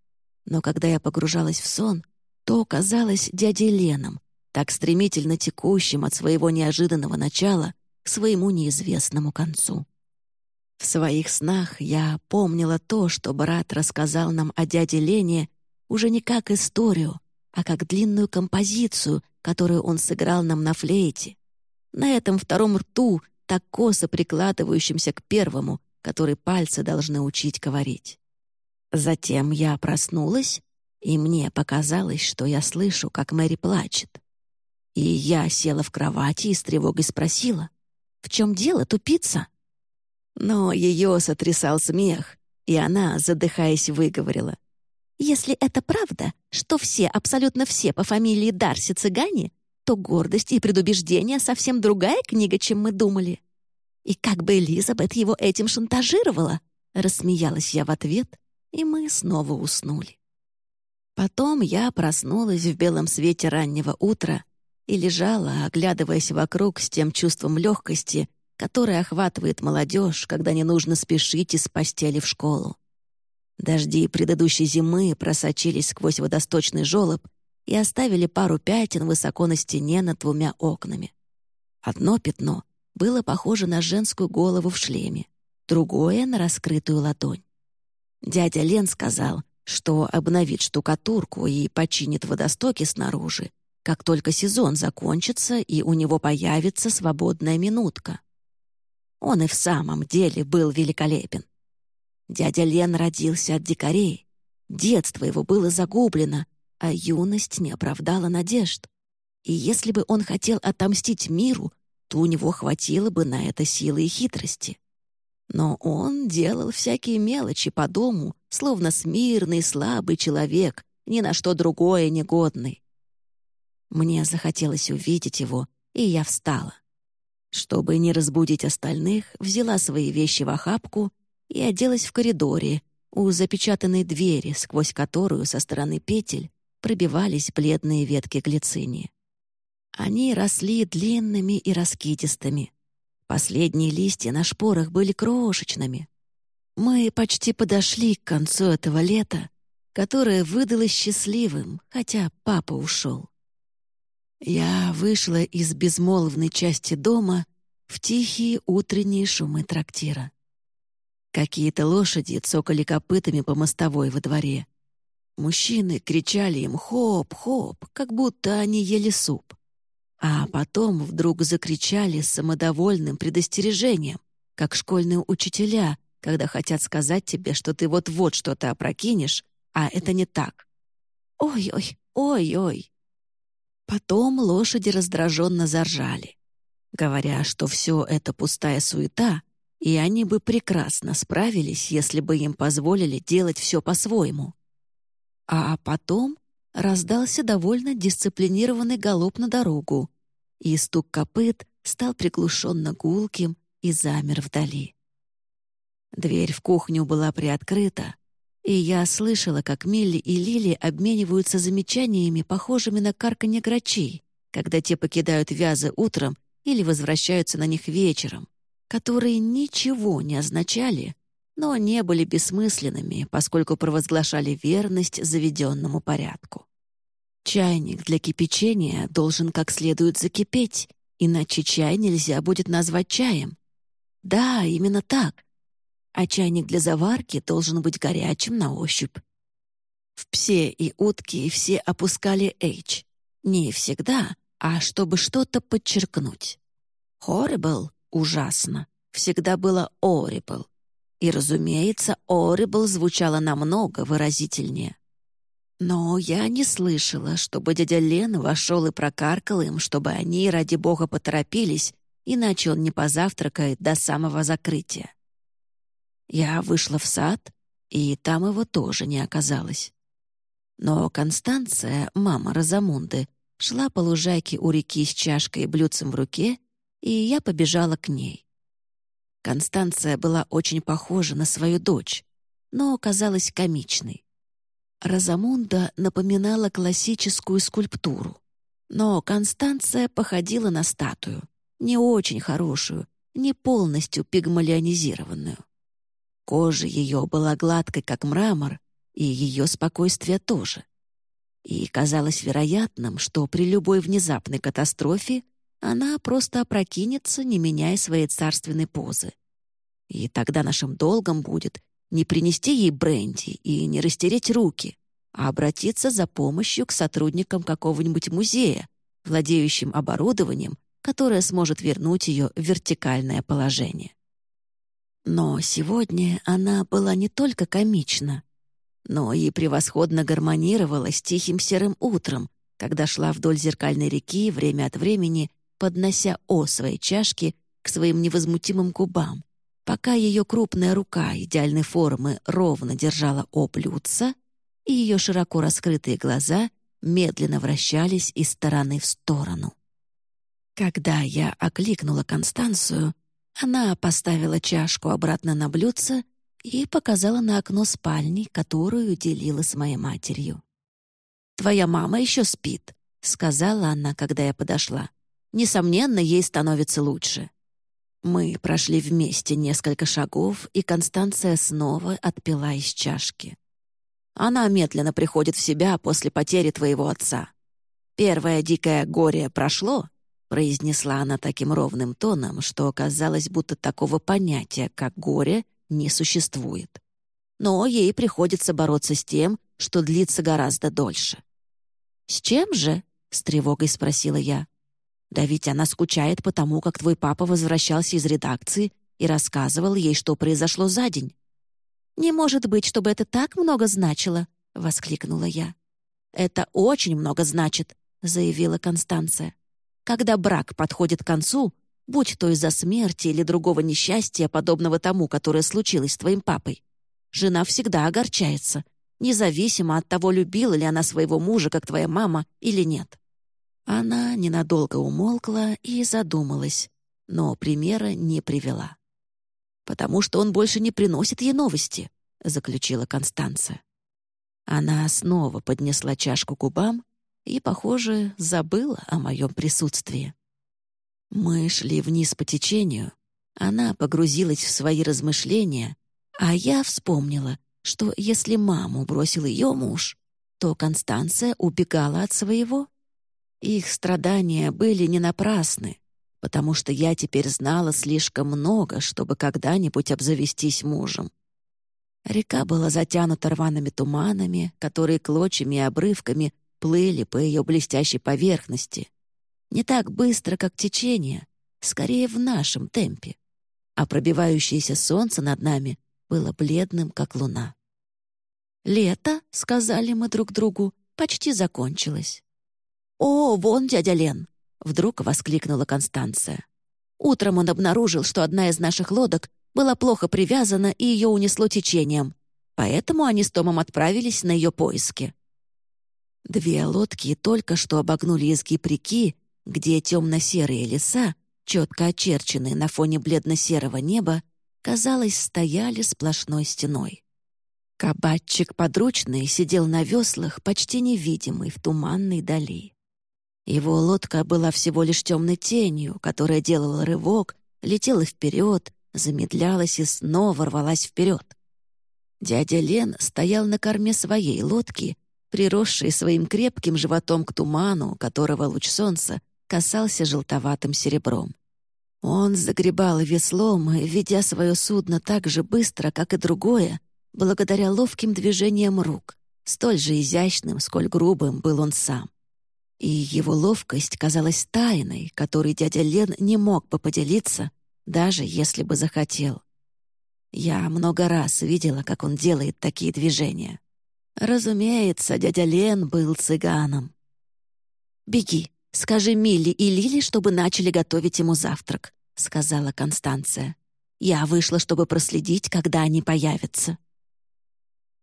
S1: Но когда я погружалась в сон, то казалось дядей Леном, так стремительно текущим от своего неожиданного начала к своему неизвестному концу. В своих снах я помнила то, что брат рассказал нам о дяде Лене уже не как историю, а как длинную композицию, которую он сыграл нам на флейте. На этом втором рту, так косо прикладывающемся к первому, который пальцы должны учить говорить. Затем я проснулась, и мне показалось, что я слышу, как Мэри плачет. И я села в кровати и с тревогой спросила, «В чем дело, тупица?» Но ее сотрясал смех, и она, задыхаясь, выговорила. «Если это правда, что все, абсолютно все по фамилии Дарси цыгане, то гордость и предубеждение совсем другая книга, чем мы думали. И как бы Элизабет его этим шантажировала?» Рассмеялась я в ответ, и мы снова уснули. Потом я проснулась в белом свете раннего утра и лежала, оглядываясь вокруг с тем чувством легкости, которое охватывает молодежь, когда не нужно спешить из постели в школу. Дожди предыдущей зимы просочились сквозь водосточный желоб и оставили пару пятен высоко на стене над двумя окнами. Одно пятно было похоже на женскую голову в шлеме, другое — на раскрытую ладонь. Дядя Лен сказал, что обновит штукатурку и починит водостоки снаружи, как только сезон закончится и у него появится свободная минутка. Он и в самом деле был великолепен. Дядя Лен родился от дикарей. Детство его было загублено, а юность не оправдала надежд. И если бы он хотел отомстить миру, то у него хватило бы на это силы и хитрости. Но он делал всякие мелочи по дому, словно смирный, слабый человек, ни на что другое негодный. Мне захотелось увидеть его, и я встала. Чтобы не разбудить остальных, взяла свои вещи в охапку и оделась в коридоре у запечатанной двери, сквозь которую со стороны петель пробивались бледные ветки глицинии. Они росли длинными и раскидистыми. Последние листья на шпорах были крошечными. Мы почти подошли к концу этого лета, которое выдалось счастливым, хотя папа ушел. Я вышла из безмолвной части дома в тихие утренние шумы трактира. Какие-то лошади цокали копытами по мостовой во дворе. Мужчины кричали им «хоп-хоп», как будто они ели суп. А потом вдруг закричали с самодовольным предостережением, как школьные учителя, когда хотят сказать тебе, что ты вот-вот что-то опрокинешь, а это не так. «Ой-ой, ой-ой», Потом лошади раздраженно заржали, говоря, что все это пустая суета, и они бы прекрасно справились, если бы им позволили делать все по-своему. А потом раздался довольно дисциплинированный галоп на дорогу, и стук копыт стал приглушенно гулким и замер вдали. Дверь в кухню была приоткрыта, и я слышала, как Милли и Лили обмениваются замечаниями, похожими на карканье грачей, когда те покидают вязы утром или возвращаются на них вечером, которые ничего не означали, но не были бессмысленными, поскольку провозглашали верность заведенному порядку. Чайник для кипячения должен как следует закипеть, иначе чай нельзя будет назвать чаем. Да, именно так. А чайник для заварки должен быть горячим на ощупь. В «Псе и утки» все опускали «H». Не всегда, а чтобы что-то подчеркнуть. «Horrible» — ужасно. Всегда было «horrible». И, разумеется, «horrible» звучало намного выразительнее. Но я не слышала, чтобы дядя Лен вошел и прокаркал им, чтобы они, ради бога, поторопились, иначе он не позавтракает до самого закрытия. Я вышла в сад, и там его тоже не оказалось. Но Констанция, мама Розамунды, шла по лужайке у реки с чашкой и блюдцем в руке, и я побежала к ней. Констанция была очень похожа на свою дочь, но казалась комичной. Розамунда напоминала классическую скульптуру, но Констанция походила на статую, не очень хорошую, не полностью пигмалионизированную. Кожа ее была гладкой, как мрамор, и ее спокойствие тоже. И казалось вероятным, что при любой внезапной катастрофе она просто опрокинется, не меняя своей царственной позы. И тогда нашим долгом будет не принести ей бренди и не растереть руки, а обратиться за помощью к сотрудникам какого-нибудь музея, владеющим оборудованием, которое сможет вернуть ее в вертикальное положение. Но сегодня она была не только комична, но и превосходно гармонировала с тихим серым утром, когда шла вдоль зеркальной реки время от времени, поднося о своей чашки к своим невозмутимым губам, пока ее крупная рука идеальной формы ровно держала о блюдца, и ее широко раскрытые глаза медленно вращались из стороны в сторону. Когда я окликнула Констанцию, она поставила чашку обратно на блюдце и показала на окно спальни, которую делила с моей матерью. «Твоя мама еще спит», — сказала она, когда я подошла. «Несомненно, ей становится лучше». Мы прошли вместе несколько шагов, и Констанция снова отпила из чашки. Она медленно приходит в себя после потери твоего отца. Первое дикое горе прошло, — произнесла она таким ровным тоном, что казалось, будто такого понятия, как горе, не существует. Но ей приходится бороться с тем, что длится гораздо дольше. «С чем же?» — с тревогой спросила я. «Да ведь она скучает по тому, как твой папа возвращался из редакции и рассказывал ей, что произошло за день». «Не может быть, чтобы это так много значило!» — воскликнула я. «Это очень много значит», — заявила Констанция. «Когда брак подходит к концу, будь то из-за смерти или другого несчастья, подобного тому, которое случилось с твоим папой. Жена всегда огорчается, независимо от того, любила ли она своего мужа, как твоя мама, или нет. Она ненадолго умолкла и задумалась, но примера не привела. «Потому что он больше не приносит ей новости», — заключила Констанция. Она снова поднесла чашку к губам и, похоже, забыла о моем присутствии. Мы шли вниз по течению. Она погрузилась в свои размышления, а я вспомнила, что если маму бросил ее муж, то Констанция убегала от своего. Их страдания были не напрасны, потому что я теперь знала слишком много, чтобы когда-нибудь обзавестись мужем. Река была затянута рваными туманами, которые клочьями и обрывками плыли по ее блестящей поверхности, не так быстро, как течение, скорее в нашем темпе. А пробивающееся солнце над нами было бледным, как луна. «Лето», — сказали мы друг другу, — почти закончилось. «О, вон дядя Лен!» — вдруг воскликнула Констанция. Утром он обнаружил, что одна из наших лодок была плохо привязана и ее унесло течением, поэтому они с Томом отправились на ее поиски. Две лодки только что обогнули изгиб реки где темно-серые леса, четко очерченные на фоне бледно-серого неба, казалось, стояли сплошной стеной. Кабатчик подручный сидел на веслах, почти невидимый в туманной дали. Его лодка была всего лишь темной тенью, которая делала рывок, летела вперед, замедлялась и снова рвалась вперед. Дядя Лен стоял на корме своей лодки, приросший своим крепким животом к туману, которого луч солнца касался желтоватым серебром. Он загребал веслом, ведя свое судно так же быстро, как и другое, благодаря ловким движениям рук, столь же изящным, сколь грубым был он сам. И его ловкость казалась тайной, которой дядя Лен не мог бы поделиться, даже если бы захотел. Я много раз видела, как он делает такие движения. Разумеется, дядя Лен был цыганом. «Беги, скажи Милли и Лили, чтобы начали готовить ему завтрак», — сказала Констанция. «Я вышла, чтобы проследить, когда они появятся».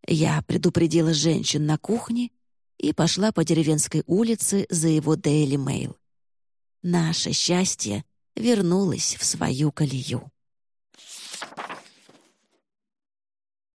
S1: Я предупредила женщин на кухне и пошла по деревенской улице за его Daily Mail. Наше счастье вернулось в свою колею.